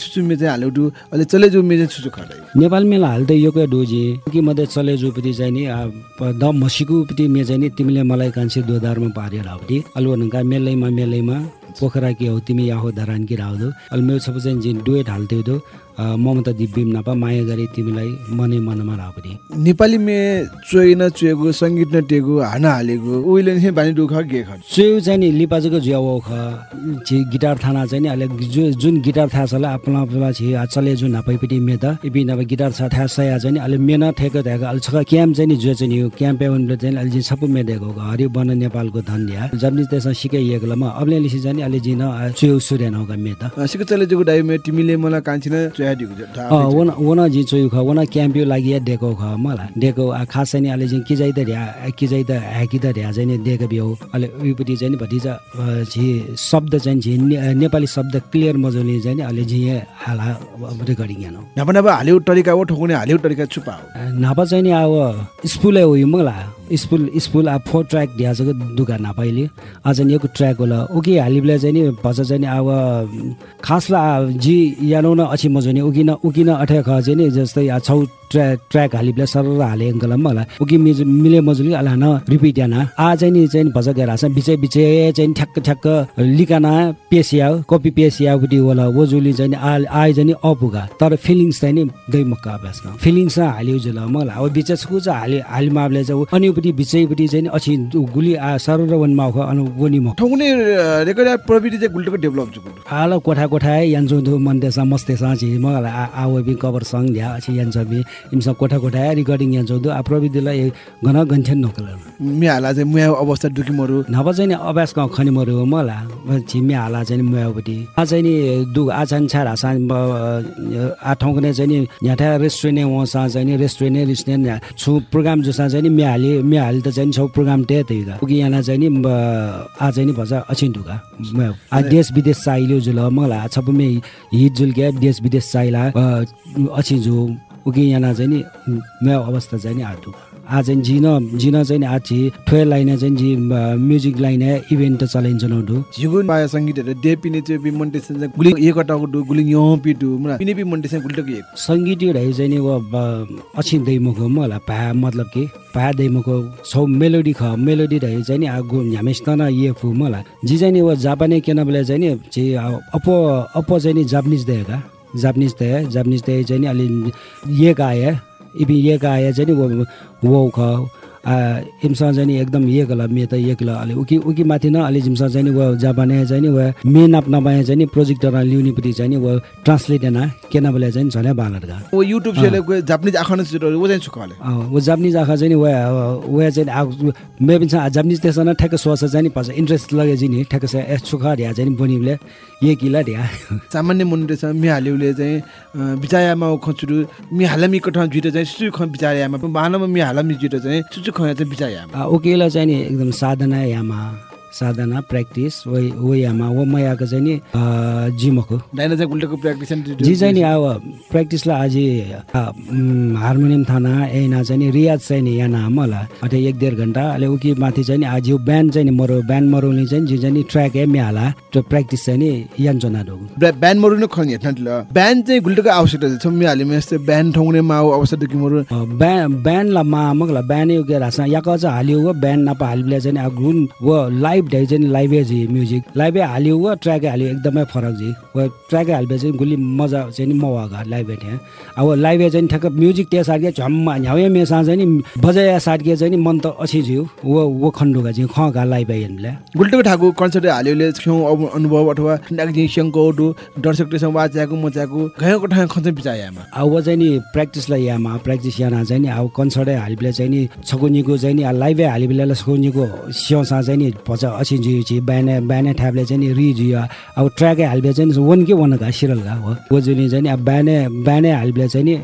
सुसु मे चाहिँ हालौडु अहिले चले जो मे चाहिँ सुसु खडै नेपाल मेला हाल्दै यो क्या डोजी। कि मध्ये चले जुपति चाहिँ नि द मसिकुपट्टि मे चाहिँ नि तिमीले मलाई कान्छे दोधारमा पारेर आउटी अलु नका मेलैमा मेलैमा पोखरा कि हौ तिमी याहो धरान कि राउदो। अलि मेरो सब चाहिँ जी डुएट हाल्थ्यो ममता दिव्यम नापा माया गरे तिमीलाई मनै मनमा राउटी नेपाली मे चोइ न चुएको सङ्गीत न टेको हाना हालेको उहिले नै बानी दुख गे खड चेउ चाहिँ नि लिपाजुको जुवा ख। गिटार थाना चाहिँ नि अहिले जु जुन गिटार थाहा छ आपला आपला छि चले जुन हापैपट्टि मे त। इपि नभए गिटार छ थाहा सया चाहिँ नि अहिले मेन ठेको ठेको अहिले छ क्याम्प चाहिँ नि जो चाहिँ नि यो क्याम्प एवनले चाहिँ अहिले चाहिँ सबै मेडेको हरि बन नेपालको धन्या जबनि त्यसमा सिकाइएको ल म अबले लिसी चाहिँ नि अहिले जिन चेउ सुरेन होगा मे त। सिक चले जोको दाइ मे तिमीले मलाई कान्छिन चोया दिगु अँ, वना वना जी चोयु ख वना क्याम्पियो लागि डेको ख मलाई डेको आ खास नि अहिले चाहिँ कि जाइ त ढ्या कि जाइ त ह्याकी त ढ्या चाहिँ नि डेको बिहो अहिले उयोपट्टि चाहिँ नि भतिजा अ, झि शब्द चाहिँ झि ने- नेपाली शब्द क्लियर मजाले चाहिँ नि अहिले झि हाला रेकर्डिङ हेर्नु नभा नभा हाल्यो तरिका हो ठोकुने हाल्यो तरिका छुपा हो नापा चाहिँ नि अब स्पुलै हो यो मलाई स्पुल स्पुल अब फोर ट्र्याक ढ्याएको दुका नापाइले। आज नि यो ट्र्याक होला। उकि हालिबले चाहिँ नि भन्छ चाहिँ अब खासला जी यानो न अछि मजो नि उकिन उकिन अठे ख चाहिँ नि जस्तै छौ ट्र्याक ट्र्याक हालिबले सर हाले अङ्कल मलाई उकि मिज मिले मजुली अला न रिपिट याना। आ चाहिँ नि चाहिँ भन्छ गएर छ बिचे बिचे चाहिँ ठ्याक्क ठ्याक्क लिकाना पेसिया कपी पेसियापट्टि होला। वजुली चाहिँ आ आए चाहिँ अपुगा तर फिलिङ्स चाहिँ नि गइ मक्का अभ्यास फिलिङ्स हाल्यो जुल मलाई अब बिच छुकुच हालि हालिमाले चाहिँ अनिपट्टि बिचैपट्टि चाहिँ अछि गुली आ सर र वनमा ख अनु वनि म। ठोकुने रेकर्ड प्रविधि चाहिँ गुल्टको डेभलप जुगु आलो कोठा कोठा यान्जो दु मन्देसा मस्तेसा छि मलाई आवे बि कभर सङ ध्या अछि यान्जो बि इमसा कोठा कोठा रिकर्डिङ यान्जो दु आ प्रविधिलाई घन गन्थेन नकल। मे हाला चाहिँ मुया अवस्था दुखी मरु नभए चाहिँ अभ्यास गाउँ खनि मऱ्यो हो मलाई छिम्मे हाला चाहिँ मुयापट्टि आ चाहिँ नि दु आछान छार हासा आ ठाउँको नै चाहिँ नि यहाँ रेस्टुरेन्ट वहाँ चाहिँ नि रेस्टुरेन्ट रेस्टुरेन्ट छु प्रोग्राम जोसा चाहिँ नि म्याहाली म्याहाली त चाहिँ छौ प्रोग्राम त्यही त्यही उकि यहाँ चाहिँ नि ब- आ चाहिँ नि भन्छ अछिन ढुका देश विदेश चाहियो जुल मलाई हिट जुल क्या देश विदेश चाहिला अछि जो उकि यहाँ चाहिँ नि अवस्था चाहिँ नि आटु आ चाहिँ जिन जिन चाहिँ नि आछि ठोय लाइन चाहिँ जी म्युजिक लाइन इभेन्ट चलाइन्छ नडु झिगु पाया सङ्गीतहरू दे पिने चाहिँ मन्टेसन चाहिँ गुलिङ एक अटाको दु गुलिङ यो पिटु मुना पिने मन्टेसन गुल्टको एक? सङ्गीत यो चाहिँ नि वो अछि दैमुखो मलाई भा मतलब कि भा दैमुखो छौ मेलोडी ख मेलोडी रहे चाहिँ नि आगो ह्यामेस्तना ये फु मलाई जी चाहिँ नि वो जापाने केन बेला चाहिँ नि अपो अपो चाहिँ नि जापानिज देगा जापानिज दे जापानिज दे चाहिँ नि अलि ये गाए। वो वो ख आ इमसँग चाहिँ नि एकदम ये गला मे त ये गला अलि उकि उकि माथि न अलि जिमसँग चाहिँ नि वो जापाने चाहिँ नि वो मे नाप नपाए चाहिँ नि प्रोजेक्टर ल्याउनेपट्टि चाहिँ नि वो ट्रान्सलेट ना केना बेला चाहिँ नि झनै बालरगा ओ युट्युब सेले को जापानिज आखन सुरु वो चाहिँ सुकाले वो जापानिज आँखा चाहिँ नि वे वे चाहिँ आ मे पनि छ जापानिज त्यसमा न ठ्याक्क सोच चाहिँ नि पर्छ इन्ट्रेस्ट लगे चाहिँ नि ठ्याक्क छ ए सुखा ढ्या चाहिँ नि बनिबले ये किला ढ्या सामान्य मन्टेसन मिहाल्युले चाहिँ बिचायामा खचुरु मिहालमी कठा जुइट चाहिँ सुसु ख बिचायामा बानमा मिहालमी जुइट चाहिँ सुसु ख चाहिँ बिचायामा आ, उकेला चाहिँ नि एकदम साधना यामा। साधना प्र्याक्टिस वै वयामा व मयाको चाहिँ नि जिमको। गुल्टको प्र्याक्टिस जी चाहिँ नि अब प्र्याक्टिसलाई उम्, हार्मोनियम थाना ऐना चाहिँ नि रियाज चाहिँ नि यहाँ मलाई अझै एक डेढ घन्टा अहिले उकि माथि चाहिँ नि आज यो ब्यान्ड चाहिँ नि मरो ब्यान्ड मरोली चाहिँ जी चाहिँ नि ट्र्याक ए म्याला त्यो प्र्याक्टिस चाहिँ नि यान्चोना ढोगु। ब्यान्ड मरु नै खनि हेर्न तिल ब्यान्ड चाहिँ गुल्टको आवश्यकता छ मि हालिमे यस्तै ब्यान्ड ठौने माउ अवस्था दुखी मरु। ब्यान्ड ब्यान्डलाई मा मगला ब्यान्ड यो के रास याक चाहिँ हालियो ब्यान्ड नपा हालिबले चाहिँ नि अब गुन व लाइभ ढाइ चाहिँ लाइभे जी म्युजिक लाइभे हालियो व ट्र्याकै हालियो एकदमै फरक जी व ट्र्याकै हालिबे चाहिँ गुली मजा चाहिँ नि मवागा लाइभे ठ्या अब लाइभे चाहिँ ठ्याक्क म्युजिक त्यो सार्के झम्मा झ्याउए मेसा चाहिँ नि बजाया सार्के चाहिँ नि मन त अछि ज्यू व व खण्डुका चाहिँ खगा लाइभे हेर्नुले गुल्टको ठाको कन्सर्ट हाल्योले छेउ अब अनुभव अथवा नागजी स्याङको दर्शकसँग वाच्याको मच्याको घयको ठाउँ खन्छ बिचायामा अब चाहिँ नि प्र्याक्टिसलाई यामा प्र्याक्टिस याना चाहिँ नि अब कन्सर्टै हालिबले चाहिँ नि छकुनीको चाहिँ नि लाइभै हालिबेला छकुनीको स्याउसा चाहिँ नि भन्छ अछि जिउ छि बिहान बिहान ठ्याब्ले चाहिँ रिजियो अब ट्र्याकै हालिबे चाहिँ वनका सिरलका हो वो जुनी चाहिँ अब बिहानै बिहानै हालिबले चाहिँ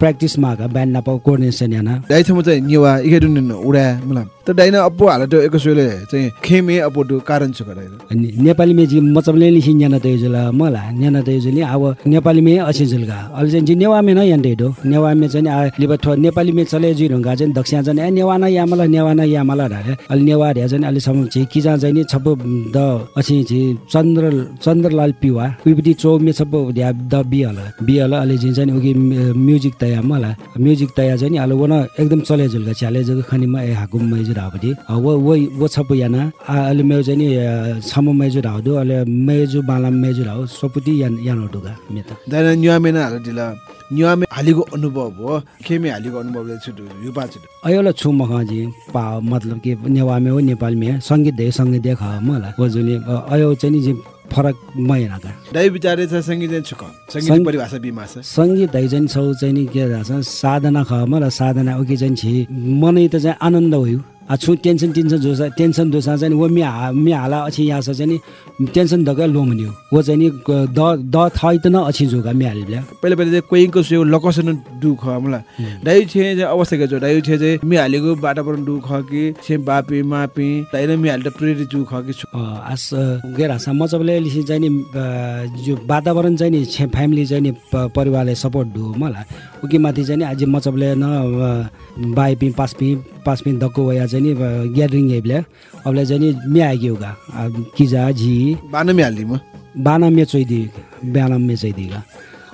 प्र्याक्टिसमा का बिहान नपाउ कोर्डिनेसन याना दाइथमा चाहिँ निवा इखेडुन उडा मलाई त डाइना अप्पो हाल त्यो एकसोले चाहिँ खेमे अप्पो त्यो कारण छ गरे अनि नेपालीमा जी मचबले लिसी न्याना त युजुला मलाई न्याना त अब नेपालीमै अछि जुलगा अहिले चाहिँ जी नेवामे न यान्टे डो नेवामे चाहिँ आ लिबा ठो नेपालीमे चले जी चाहिँ दक्षिण चाहिँ ए नेवाना यामला नेवाना यामला ढाले अहिले नेवा ढ्या चाहिँ अहिलेसम्म चाहिँ किजा चाहिँ नि छप्पो द अछि चाहिँ चन्द्र चन्द्रलाल पिवा उइपट्टि चौमे छप्पो ढ्या द बिहल बिहल अहिले चाहिँ चाहिँ उगी म्युजिक तया मलाई म्युजिक तया चाहिँ नि अहिले वन एकदम चले जुलगा छ्याले जग खनिमा ए हाकुम हापट्टि वो वो वो छप्पो याना आ अहिले मेरो चाहिँ नि छम मैजुर हाउदु अहिले मेजु बालाम मेजुर हाउ सपुटी यान यान टुगा मेता दाइना निवामे न हाल दिला निवामे हालिको अनुभव हो खेमे हालिको अनुभवले छुटु युपा छुटु अयोला छु मखाजी पा मतलब कि नेवामे हो नेपालमे सङ्गीत दे सङ्गीत देख मलाई वो जुनि अयो चाहिँ नि जे फरक महिनाका दाइ बिचारे छ सङ्गीत चाहिँ छुक सङ्गीत सङ्ग- परिभाषा बिमा छ सङ्गीत है चाहिँ छौ चाहिँ नि के रहेछ साधना ख मलाई साधना उकि चाहिँ छि मनै त चाहिँ आनन्द आ छु टेन्सन टेन्सन जोसा टेन्सन दोसा चाहिँ नि वो मि हा मि हाला अछि यहाँ छ चाहिँ नि टेन्सन दगा लोमन्यो वो चाहिँ नि द द थै त न अछि जोगा मि हालिबले पहिला पहिला चाहिँ कोहीको सुयो लकसन दुख मलाई दाइ छे चाहिँ अवस्था छ? दाइ छे चाहिँ मि हालेको वातावरण दुख कि छे बापी मापी दाइ मि हाले त प्रेरित जुख कि आस गेरासा मचबले लिसी चाहिँ नि जो वातावरण चाहिँ नि छे फ्यामिली चाहिँ नि प- परिवारले सपोर्ट दु मलाई उकि माथि चाहिँ नि आज मचबले न बाइपी पासपी पासपी दक्को वया ग्यादरिङ हेबले अबले चाहिँ नि म्यागी होगा किजा झी बान मि हाल्दिम बाना मे चोइदि ब्याना मे चोइदिगा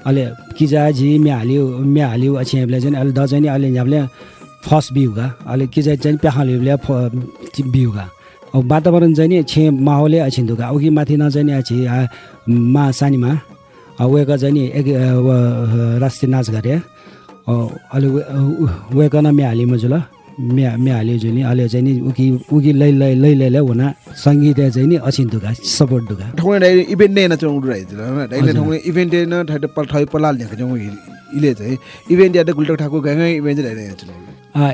अहिले किजा झी म्या हाल्यो म्या हाल्यो अछि चाहिँ अहिले द चाहिँ नि अहिले यहाँले फर्स्ट बिउगा अहिले किजा चाहिँ प्याखाले बिउगा अब वातावरण चाहिँ नि छे माहौलै अछि दुगा उकि माथि न चाहिँ नि अछि मा सानीमा वेका चाहिँ नि एक राष्ट्रिय नाच गरे अहिले वेका न म्या हाली मजुल म्या म्या हाल्यो जुनि अहिले चाहिँ नि उकि उकि लै लै लै लै लै हुन। सङ्गीत चाहिँ नि अछि दुगा सपोर्ट दुगा। ठाउँ इभेन्ट नै न चौ उडु होइन दाइले ठाउँ इभेन्ट न ठाइट पल ठाइ पलाल ल्याएको जाउँ इले चाहिँ इभेन्ट या त गुल्टक ठाको गाँगै इभेन्ट चाहिँ छु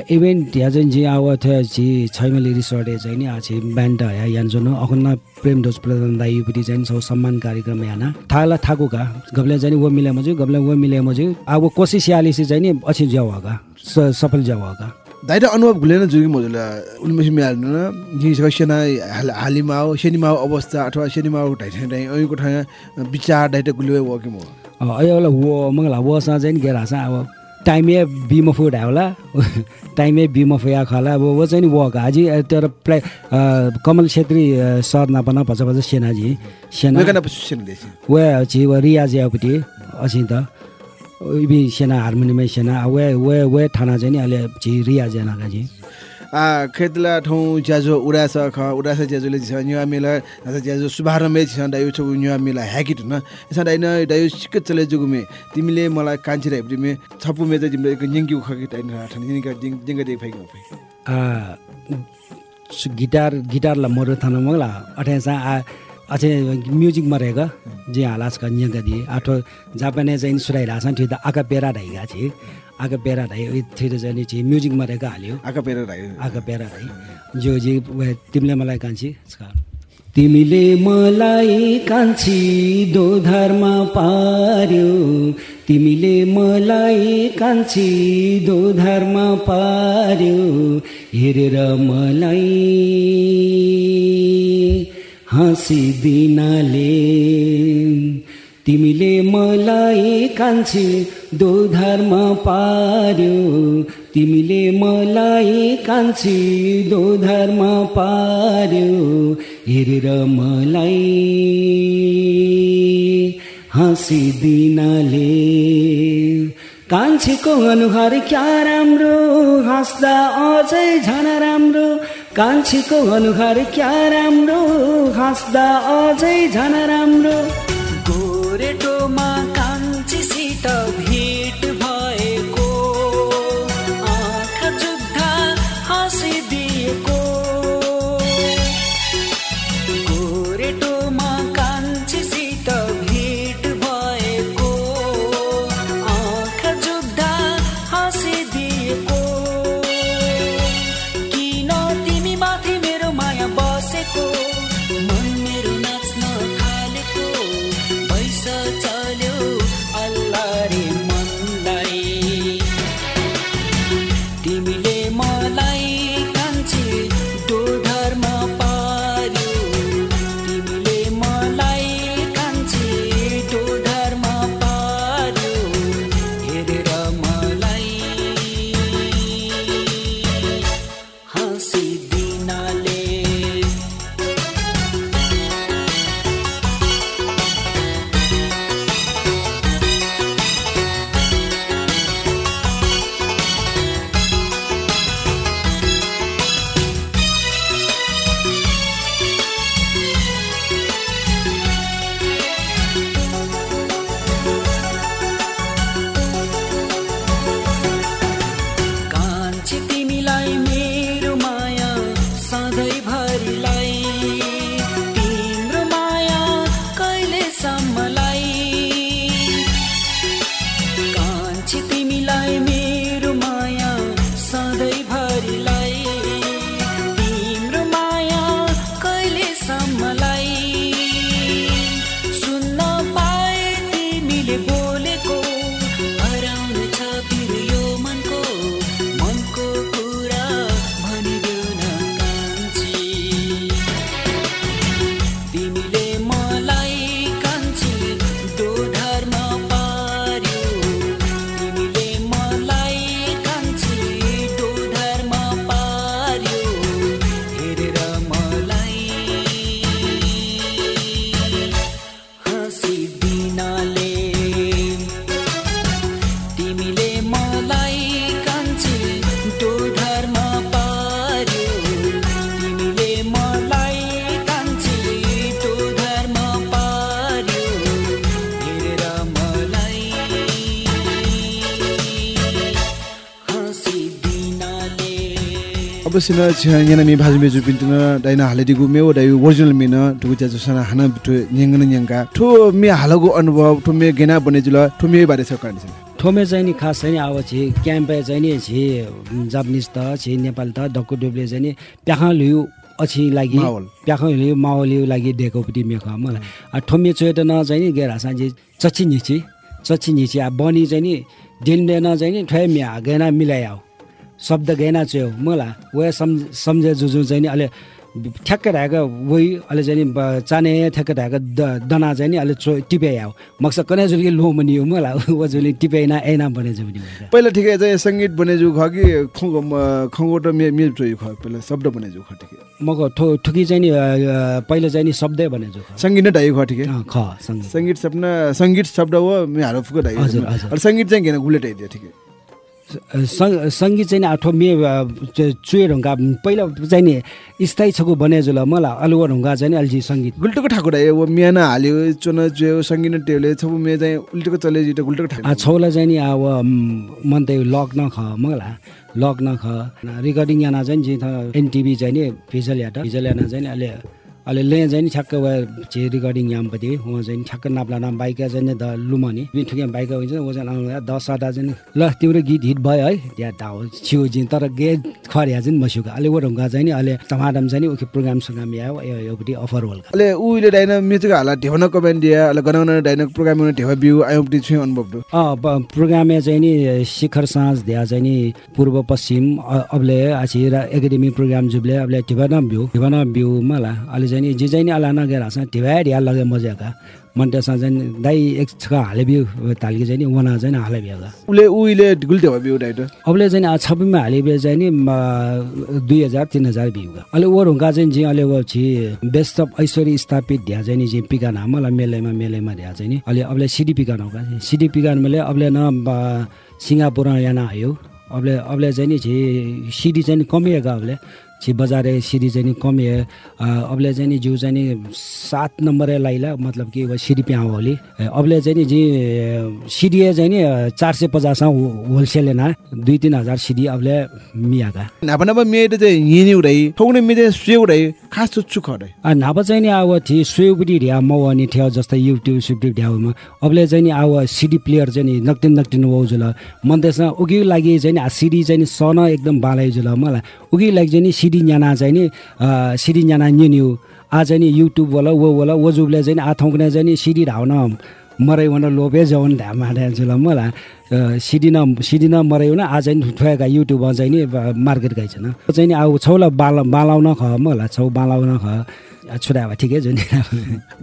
इभेन्ट या चाहिँ जी आव थियो जी छैमली रिसोर्ट चाहिँ नि आछि ब्यान्ड या यान्जनो अखुन्ना प्रेम ढोज प्रधान दाई युपट्टि चाहिँ सौ सम्मान कार्यक्रम याना थाला थाकुका गबले चाहिँ वो मिले मजु गबले वो मिले मजु। अब कोसिस यालिसी चाहिँ नि अछि ज्यावाका स- सफल ज्यावाका दाइ त अनुभव घुलेन जुगी मजुला उन्मेष मिहाल्नु न सेना हाल हालिमा हो सेनिमा हो अवस्था अथवा सेनिमा हो ढाइ अहिलेको ठाउँ विचार त गुलियो वकिम हो अयोला वो मगला वसँग चाहिँ के रहेछ अब टाइमे बिमा फुड होला टाइमे बिमा फुया खला अब वो चाहिँ वक हाजी तर प्ले कमल छेत्री सर नापना भन्छ भन्छ सेनाजी सेना वे छि वे रियाज यापट्टि अछि त इबी सेना हार्मोनियम सेना वे वे वे ठाना चाहिँ नि अहिले छि रियाज यानाका जी आ खेतला ठाउँ ज्याजो उडास ख उडास ज्याजोले छ न्युवा मेला ज्याजो शुभारम्भ छ दाइ छ न्युवा मेला ह्याकिट न यसमा दाइ न दाइ सिक चले जुगुमे। तिमीले मलाई कान्छी राइ मे छपु मे चाहिँ तिमीले एक जिङ्की खकी टाइ न ठान जिङ्का जिङ्का देख फाइ आ गिटार गिटारला मरो थाना मगला अठेसा आ अझै म्युजिकमा रहेको जे हालास का न्यंगा दिए आठो जापाने चाहिँ सुराइ रासन थियो त आका पेरा ढाइगा छि आका पेरा ढाइ थियो चाहिँ नि छि म्युजिकमा रहेको हाल्यो। आका पेर राइ आका पेरा ढाइ जो जे तिमीले मलाई कान्छी तिमीले मलाई कान्छी दोधारमा पार्यो। तिमीले मलाई कान्छी दोधारमा पार्यो। हेरेर मलाई हाँसिदिनाले तिमीले मलाई कान्छी दोधारमा पार्यो। तिमीले मलाई कान्छी दोधारमा पार्यो। हेरेर मलाई हाँसिदिनाले कान्छीको अनुहार क्या राम्रो हाँस्दा अझै झन राम्रो। कान्छीको अनुहार क्या राम्रो? हाँस्दा अझै झन राम्रो। अवश्य न यहाँ मे भाजु मेजु पिन्टन डाइना हालेदिगु मेओ डाइ ओरिजिनल मेन टुगु ज्याजु सना हाना बिटु न्यंगा ठो मे हालगु अनुभव ठो मे गेना बने जुल ठो मे बारे छ कान्दिस थोमे चाहिँ नि खास चाहिँ नि अब छि क्याम्पे चाहिँ नि छि जापानिज त छि नेपाल त डक्कु डुब्ले चाहिँ नि प्याखा लिउ अछि लागि। प्याखा लिउ मावल लिउ लागि डेकोपट्टि मेख मलाई आ ठोमे चोट न चाहिँ नि गेरा साँझे चच्ची निची चच्ची निची आ बनी चाहिँ नि दिन दिन चाहिँ नि ठ्याइ मिया गएना मिलाइ आऊ शब्द गएन चाहिँ मलाई वे सम् सम्झे जुजु चाहिँ नि अहिले ठ्याक्कै ढाएको वही अहिले चाहिँ नि चाने ठ्याक्कै ढाएको द दना चाहिँ नि अहिले चो टिपाइ आऊ मक्स कने जुली लो मनी हो मलाई। वो जुली टिपाइना एना बने जुली मलाई पहिला ठिकै चाहिँ संगीत बने जु ख कि त मे मे ट्रोइ ख पहिला शब्द बने जु ख ठिकै। मको ठो ठुकी चाहिँ नि पहिले चाहिँ नि शब्दै भने जो ख। संगीत न डाइ ख ठिकै। ख सङ्गीत। संगीत सपना संगीत शब्द हो मे हारो फुको डाइ हजुर, संगीत चाहिँ गेन गुलेट आइदियो ठिकै। सङ्गीत चाहिँ आठो मे चुए ढुङ्गा पहिला चाहिँ नि स्थायी छको बने जुल मलाई अलुवा ढुङ्गा चाहिँ नि अल्झी सङ्गीत। गुल्टको ठाकुर वो मियाना हाल्यो चोन जुयो संगीत न टेले छबु मे चाहिँ उल्टको चले जितो गुल्टको ठाकुर। छौला चाहिँ नि अब मन त लक न ख मलाई लक न ख रिकर्डिङ याना चाहिँ एनटिभी चाहिँ नि फिजल याट फिजल याना चाहिँ अहिले अहिले ले चाहिँ नि ठ्याक्क वा जे रिकर्डिङ यामपट्टि उहाँ चाहिँ ठ्याक्क नाप्ला नाम बाइक चाहिँ द लुमनी ठुकिया बाइक हुन्छ ऊ चाहिँ आउनु दस साटा चाहिँ ल तिम्रो गीत हिट भयो है। त्यहाँ दाउ छिउ जिन तर गे खरिया चाहिँ मस्युको अहिले वो ढुङ्गा चाहिँ नि अहिले टमाटम चाहिँ नि उखे प्रोग्राम सग्राम आयो योपट्टि अफर होल अले उहिले डाइना मेचको हाला ढेवना कमेन्ट दिया अले गनाउन डाइना प्रोग्राम ढेवा बिउ आयोपति छु अनुभव अँ प्रोग्रामे चाहिँ नि शिखर साँझ द्या चाहिँ नि पूर्व पश्चिम अबले आछि एकाडेमी प्रोग्राम जुब्ले अबले भ्यू टिभाना भ्यू मला। अहिले चाहिँ चाहिँ नि जे चाहिँ नि अला नगेर छ ढिभा ढिया लगे मजाका मन त्यसमा चाहिँ दाइ एक छका हाले बिउ तालिके चाहिँ नि वना चाहिँ हाले बिउका उसले उहिले गुल्टे भयो बिउ डाइट अबले चाहिँ छब्बीमा हाले बिउ चाहिँ नि दुई हजार तिन हजार बिउका अहिले वो ढुङ्गा चाहिँ जी अहिले छि अफ ऐश्वर्य स्थापित ढ्या चाहिँ नि जी पिकान मलाई मेलेमा मेलेमा ढ्या चाहिँ नि अहिले अबले सिडी पिकान हो का सिडी पिकान मैले अबले न सिङ्गापुर याना आयो। अबले अबले चाहिँ नि छि सिडी चाहिँ कमिएका अबले। छि बजारे सिडी चाहिँ नि कमिए अ, अबले चाहिँ नि जिउ चाहिँ नि सात नम्बर लाइला मतलब कि वो सिडी प्याउ होली अबले चाहिँ नि जी सिडी चाहिँ नि चार सय पचास होलसेल ना दुई तिन हजार सिडी अबले मियाका नापा नापा चाहिँ खास नापा चाहिँ नि अब थि सुयुपट्टि ढ्या मौनी थियो जस्तै युट्युब सुट्युब ढ्याउमा अबले चाहिँ नि अब सिडी प्लेयर चाहिँ नि नक्तिन नक्तिन वाउजुल मन त्यसमा उगी लागि चाहिँ नि आ सिडी चाहिँ नि सन एकदम बालाइजुल मलाई उगी लागि चाहिँ नि सिडी न्याना चाहिँ नि अ, सिडी न्याना न्युन्यु। आ चाहिँ नि युट्युब वाला वो वाला वजुबले चाहिँ नि आ थौक्ने चाहिँ नि सिडी ढाउन मरै भन लोपे जाउन ढामा जुल मलाई अ, सिडी न सिडी न न नि ठुएका युट्युबमा चाहिँ नि मार्केट गइ छैन चाहिँ नि अब छौला बाल बालाउन ख मलाई छौ बालाउन ख। छुरा भए ठिकै छु नि।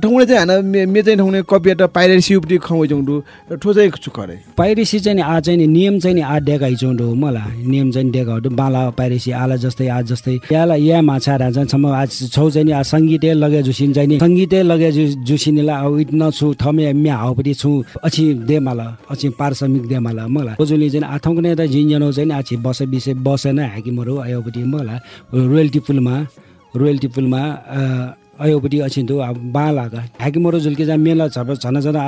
ठौने चाहिँ हाना मे मे चाहिँ ठौने कपिया त पाइरेसी उपटी खौ जौँडु ठो चाहिँ छु खडै पाइरेसी चाहिँ नि आ चाहिँ नि नियम चाहिँ नि आ डेका हिचोन्डो हो मलाई नियम चाहिँ डेका बाला पाइरेसी आला जस्तै आज जस्तै। याला या माछा राजासम्म आज छौ चाहिँ नि आ सङ्गीतै लगे जुसिन चाहिँ नि। सङ्गीतै लगे जुसिनेला अब इट नछु थमे म्या हाउपट्टि छु। अछि दे माला अछि पारिश्रमिक मलाई कोजुली चाहिँ आथौँ त झिन्जनो चाहिँ नि आछि बसे बिसे बसेन हाकिमहरू आयोपट्टि मलाई रोयल्टी पुलमा रोयल्टी पुलमा अयोपट्टि अछिन्थु अब बालाका हाकिमरो झुल्के जा मेला छ छन छन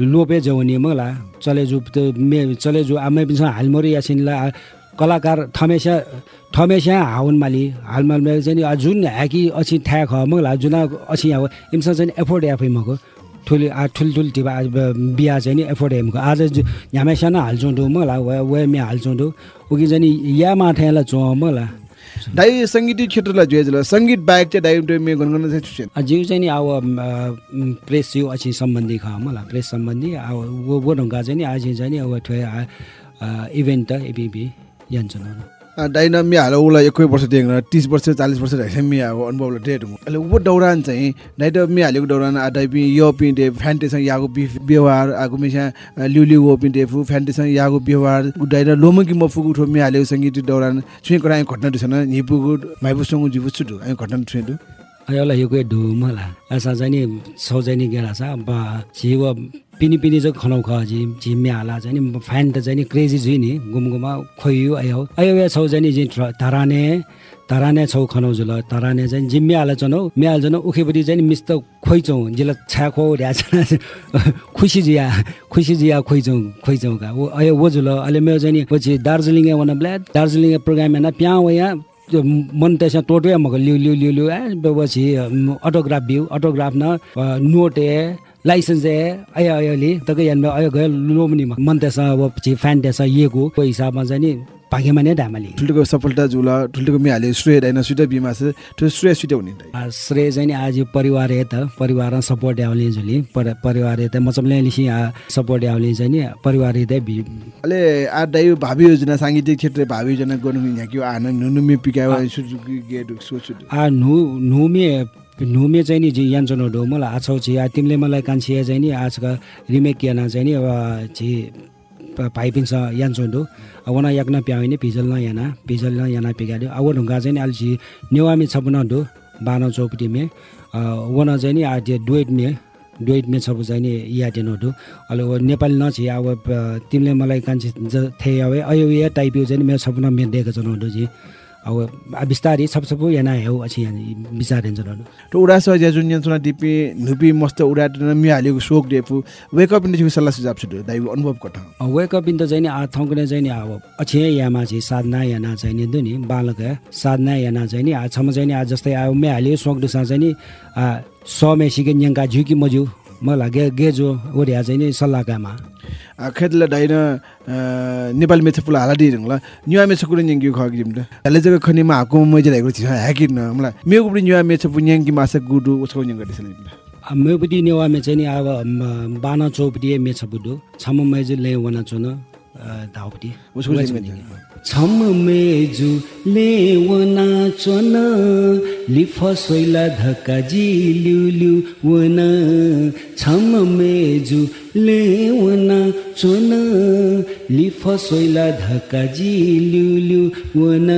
लोपे जौनी मला चले जु त मे चले जु आमे पिन्छ हालमरो यासिनला कलाकार थमेसा थमेसा हाउन माली। हालमाल चाहिँ जुन हाकी अछि ठ्या ख मला जुन अछि अब इमसा चाहिँ एफोर्ड आफै मको ठुली आ ठुल्ठुल ब- बिहा चाहिँ नि एफोर्ड हेमको। आज जु- यहाँ सानो हाल्छौँ मलाई वे वे मे हाल्छौँ उकि चाहिँ नि या माथेला चो मलाई दाइ सङ्गीत क्षेत्रलाई जोएजल सङ्गीत बाहेक चाहिँ दाइ मे गनगन चाहिँ जिउ चाहिँ नि अब प्रेस जिउ अछि सम्बन्धी ख मलाई प्रेस सम्बन्धी अब वो वो ढङ्गा चाहिँ नि आज चाहिँ नि अब इभेन्ट त एपिपी यान्छन् मे हाल उसलाई एकै वर्ष दिएन तिस वर्ष चालिस वर्ष मे अब अनुभवलाई डेट हुँ अहिले ऊ दौरान चाहिँ मे हालेको दौरान आ दाइ पि यो पि डे फ्यान्टेसँग बि व्यवहार आगो मेसा लिउली वो पि डे फु फ्यान्टेसँग याको व्यवहार र लोमकी मफुको उठो मे हालेको सङ्गीत दौरान छुइ कुरा घटना दुसन हिपुको जिबु छुटु हामी घटना छुइदु एउटा यो कोही ढु मलाई ऐसा चाहिँ नि चाहिँ नि गेला छ अब झिव पिनी पिनी चाहिँ खनाउ ख झि झिम्मे हाला चाहिँ नि फ्यान त चाहिँ नि क्रेजी जुइ नि गुमगुमा खोइयो आयो आयो या चाहिँ नि धराने धराने छौ खनाउ जुल धराने चाहिँ जिम्मे हाल चनौ मे हाल चनौ उखेपट्टि चाहिँ नि मिस त खोइचौँ जिल्ला छ्या खो ढ्या खुसी जिया खुसी जिया खोइचौँ खोइचौँ का वो आयो वो जुल अहिले मेरो चाहिँ नि पछि Darjeeling one black Darjeeling program हेर्न प्याउ यहाँ त्यो मन त्यसमा टोटो मग लिउ लिउ लिउ लिउ ए पछि अटोग्राफ बिउ अटोग्राफ न नोट ए लाइसेन्स ए आयो अलि। तकै यान आयो गयो लोमनी मन त्यसमा अब फ्यान त्यसमा येको को हिसाबमा चाहिँ नि भाग्यमा नै ढामाली ठुल्ठुको सफलता जुल ठुल्ठुको मे हाले श्रेय दाइ न सुइटा बिमा छ त्यो श्रेय सुइटा हुने श्रेय चाहिँ नि आज यो परिवार हे त परिवार सपोर्ट आउने झुली पर- परिवार हे त मचमले लिसी सपोर्ट आउने चाहिँ नि परिवार हे त भि। अहिले आ दाइ भावी योजना साङ्गीतिक क्षेत्र भावी योजना गर्नु यहाँ कि आन नुनुमे पिकायो सुजुकी गेट सोचु आ नु नुमे नुमे चाहिँ नि जी यान्छन् डो मलाई आछौ छि तिमीले मलाई कान्छे चाहिँ नि आजका रिमेक कियाना चाहिँ नि अब छि पाइपिङ छ यान्छन् डो वना याक्न भिजल न याना न याना पिगाड्यो। अब ढुङ्गा चाहिँ नि अल्छी नेवामी छपन डो बानो चौपटी मे। वना चाहिँ नि आ त्यो डुएट मे डुएट मे छप चाहिँ नि याटे नडु अहिले नेपाली नछि अब तिमीले मलाई कान्छे थे अब अयो या टाइप चाहिँ मेरो सपना मेरो दिएको छ नडु अब आ बिस्तारै सब सब यहाँ हेउ अछि विचार हेर्छ नडु त उडा स ज्याजुन यन्त्रणा दिपी नुपी मस्त उडा मे हालेको शोक डेफु वेकअप इन्डिया सल्लाह सुझाव छु दाइ अनुभव कथा। वेकअप इन त चाहिँ नि आ चाहिँ नि अब अछि यामा चाहिँ साधना याना चाहिँ नि दुनि बालक साधना याना चाहिँ नि आ छम चाहिँ नि आ जस्तै आ मे हाल्यो सोक दुसा चाहिँ नि आ स मेसिके न्याङ्का झुकी मजु। म लागे गेजो ओरिया चाहिँ नि सल्लाहकामा। खेतला दाइन नेपाल मेछ पुला हाला दिरङला न्युवा मेछ कुरो न्याङ्की खग जिम त? हले जग खनिमा हाको मै जलाएको छ ह्याकिन न मलाई मेको पनि न्युवा मेछ पु न्याङ्की मासा गुडु उसको न्याङ्का दिसले मेपट्टि नेवामे चाहिँ नि अब बाना चौपट्टि मेछ बुडो छम मैजु ले वना चुन। धाउपट्टि उसको छम मेजु लेवना चोन लिफ सोइला धक्का जी लिउ लिउ वन छम मेजु लेवना चोन लिफ सोइला धक्का जी लिउ लिउ वन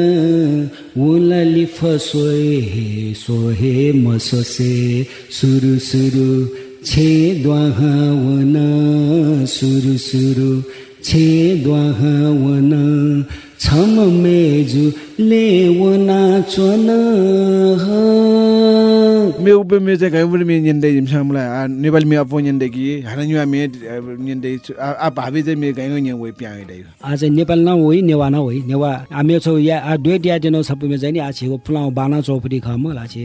वला लिफ सोहे सोहे मसोसे सुरु सुरु छे द्वाहा वन सुरु सुरु छे द्वाहा वन छम मेजु लेवना चोन ह मे उबे मे चाहिँ गाउँ मे निन्दै जिमसँग मलाई आ नेपाली मे अपो निन्दै कि हाना न्युवा मे निन्दै आ आ भाबी चाहिँ मे गाउँ न्या वे प्याङ दै आज नेपाल न होइ नेवा न होइ नेवा आमे छौ या आ दुई या दिन सबै चाहिँ नि आ छिगो फुलाउ बाना चौपटी खम ला छि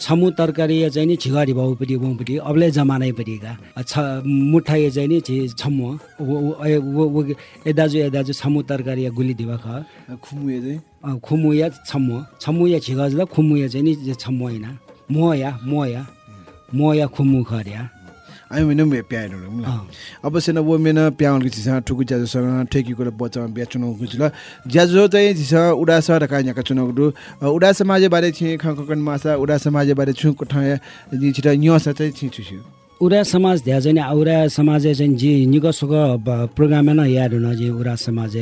छमु तरकारी या चाहिँ नि छिगारी बाउपट्टि अबले जमानापट्टि का छ मुठाई चाहिँ नि छि छम्मु वो वो ए दाजु ए दाजु छमु तरकारी या गुली दिवा ख। खुमु खुमु या छम्मु छम्मु या छिगज ल खुमु या चाहिँ नि छम्मु होइन। मोह या मोह या मोह या। खुमु खर्या ल अँ। अब सेन वो मेन प्याङ कि छिसा ठुकु ज्याजोसँग ठेकीको बच्चा बिहा चुनाव गुजुल ज्याजो चाहिँ छिसा उडा स र कान्याका चुनाव गुरु उडा समाज बारे छि खकन मासा उडा समाज बारे छु कोठा नि छिटा न्यस चाहिँ छि छु उरा समाज ध्या चाहिँ उरा समाज चाहिँ जी निक सुक प्रोग्राम न याद न जी उरा समाज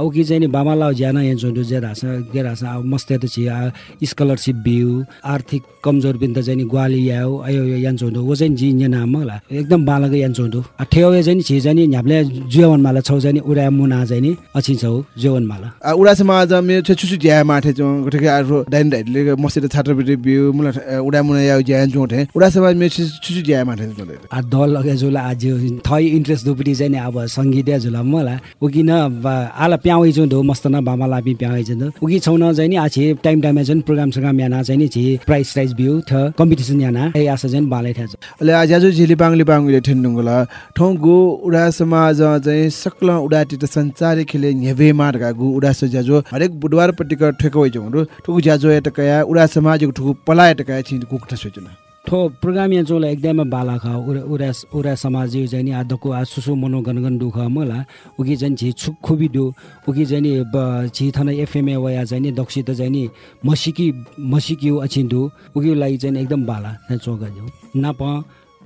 उकी चाहिँ नि ज्यान यहाँ जोडु जे रास गे रास आ मस्त त छि आ स्कलरशिप बिउ आर्थिक कमजोर बिन्द चाहिँ नि ग्वाली आयो यो यान जोडु वो चाहिँ जी नाम ला एकदम बालक यान जोडु आ ठेउ चाहिँ नि छि चाहिँ नि जीवन माला छौ चाहिँ नि उरा मुना चाहिँ नि अछि छौ जीवन माला आ उडा समाज मे छु छु ज्या माथे जो गठके आरो डाइन डाइले मसित छात्रवृत्ति बिउ मुला उडा मुना या ज्या जोठे। उडा समाज मे छु छु ज्या जो आ दल लगे जुला आज थै इन्ट्रेस्ट दुपट्टि चाहिँ नि अब सङ्गीत जुला मलाई उकि न ब- आला प्याउ जुन धो मस्त न बामा लापि प्याउ जुन उकि छौ न चाहिँ नि आ छि टाइम टाइममा चाहिँ प्रोग्राम सग्राम याना चाहिँ नि छि प्राइस प्राइस बिउ थ कम्पिटिसन याना। ए आशा चाहिँ बालै छ अहिले आज ज्याजो झिली बाङ्ली बाङ्गुले ठेन्डुङ्गला ठौँगु उडा समाज चाहिँ सक्ल उडा टिट संचारी खेले न्हेवे मार्गा गु उडा स हरेक बुधबार पट्टिक ठेको जोंगु ठुकु ज्याजो एटकया उडा समाज ठुकु पला एटकया छि कुकुठा सोचुना ठो प्रोग्राम यहाँ चोला एकदमै बाला ख उरा उरा समाज यो चाहिँ नि आदको आ सुसु मनो गनगन दुख मला उकि चाहिँ छि छुक खुबी दु उकि चाहिँ नि ब- छि थन एफएमए वया चाहिँ नि दक्षि त चाहिँ नि मसिकी मसिकी अछिन्दु उकि लागि चाहिँ एकदम बाला चोक जो नाप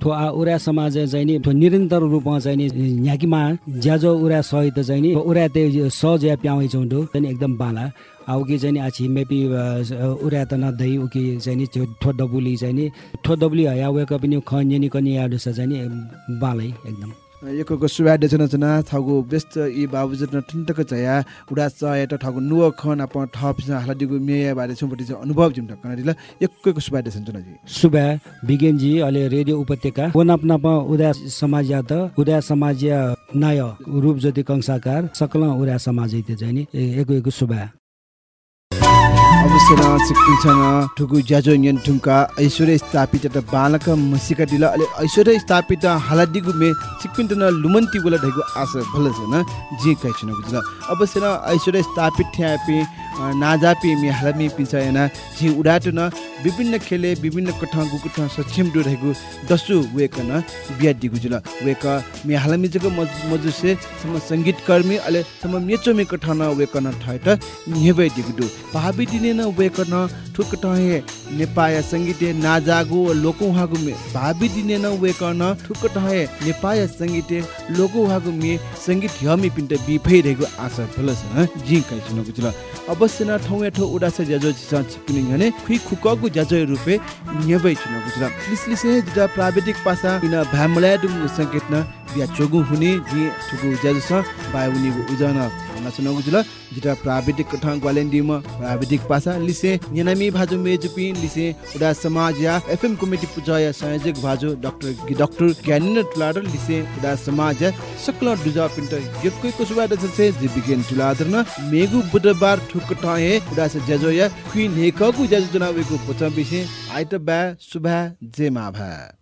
ठो आ उरा समाज चाहिँ नि निरन्तर रूपमा चाहिँ नि न्याकीमा ज्याजो उरा सहित चाहिँ नि उरा ते स ज्या प्याउ चौँदो चाहिँ एकदम बाला। आ उकि चाहिँ आछि मेपी उरा त नदै उकि चाहिँ नि त्यो ठो डबुली चाहिँ नि ठो डबुली हया वेक पनि खन्यनी कनि याडुस चाहिँ नि बालै एकदम। एकको सुवाड जन जना थागु बेस्ट इ बाबुज न ठुन्टक चया उडा च एट थागु नुव खन अप थप हालदिगु मेया बारे छुपटी चाहिँ अनुभव जिम ढक्कन दिला एकको सुवाड जन जना जी। सुबा बिगेनजी अहिले रेडियो उपत्यका वनाप नाप उदा समाज या त उदा समाज नय रूप ज्योति कंसाकार सकल उदा समाज इते चाहिँ नि ए- एको एको अवश्य न सिक्किन्छन ठुकु ज्याजो न्यन ठुङ्का ऐश्वर्य स्थापित त बालक मसिका दिला अले ऐश्वर्य स्थापित हालादिगु मे न लुमन्ती बोला ढैगु आशा भल छैन जे काइ छैन गुजला अवश्य न ऐश्वर्य स्थापित थ्यापि नाजापि मे हालामी पिछायना जे उडाट न विभिन्न खेले विभिन्न कठा गुकुठ सक्षम ढैगु दसु वेकन बिया दिगु जुला वेक। मे हालामी जग मजुसे सम संगीत कर्मी अले सम मेचो मे कठा न वेकन ठैट निहेबै भाबी दिने न वेकन ठुक टहे नेपाय संगीत नाजागु लोको हागु मे। भाबी दिने न वेकन ठुक टहे नेपाय संगीत लोको हागु मे। संगीत हमी पिन्ट बिफै रहेको आशा फलस न जी काइ छन गुजला अवश्य न ठौ एठो उडास ज्याजो छिसा छिपिनि भने खुइ खुकगु ज्याजो रुपे नेबै छन गुजला लिसलिसे जिता प्राविधिक पासा इन भामला दुङ संकेत न बिया चोगु हुने जी ठुकु ज्याजो छ बायुनि उजन नाचन गुजला जिता प्राविधिक कथा ग्वालेन्डीमा प्राविधिक पासा लिसे नेनामी भाजु मेजुपि लिसे उडा समाज या एफएम कमिटी पुजाया संयोजक भाजु डाक्टर डाक्टर ज्ञानेन्द्र टुलाडर लिसे उडा समाज सकल दुजा पिन्ट यक्कै कुसुबा दसे जे बिगेन टुलादर न मेगु बुधबार ठुक टहे उडा से जजो या क्वीन हेकगु जजो जनावेको पचा बिसे आइतबा सुभा जे माभा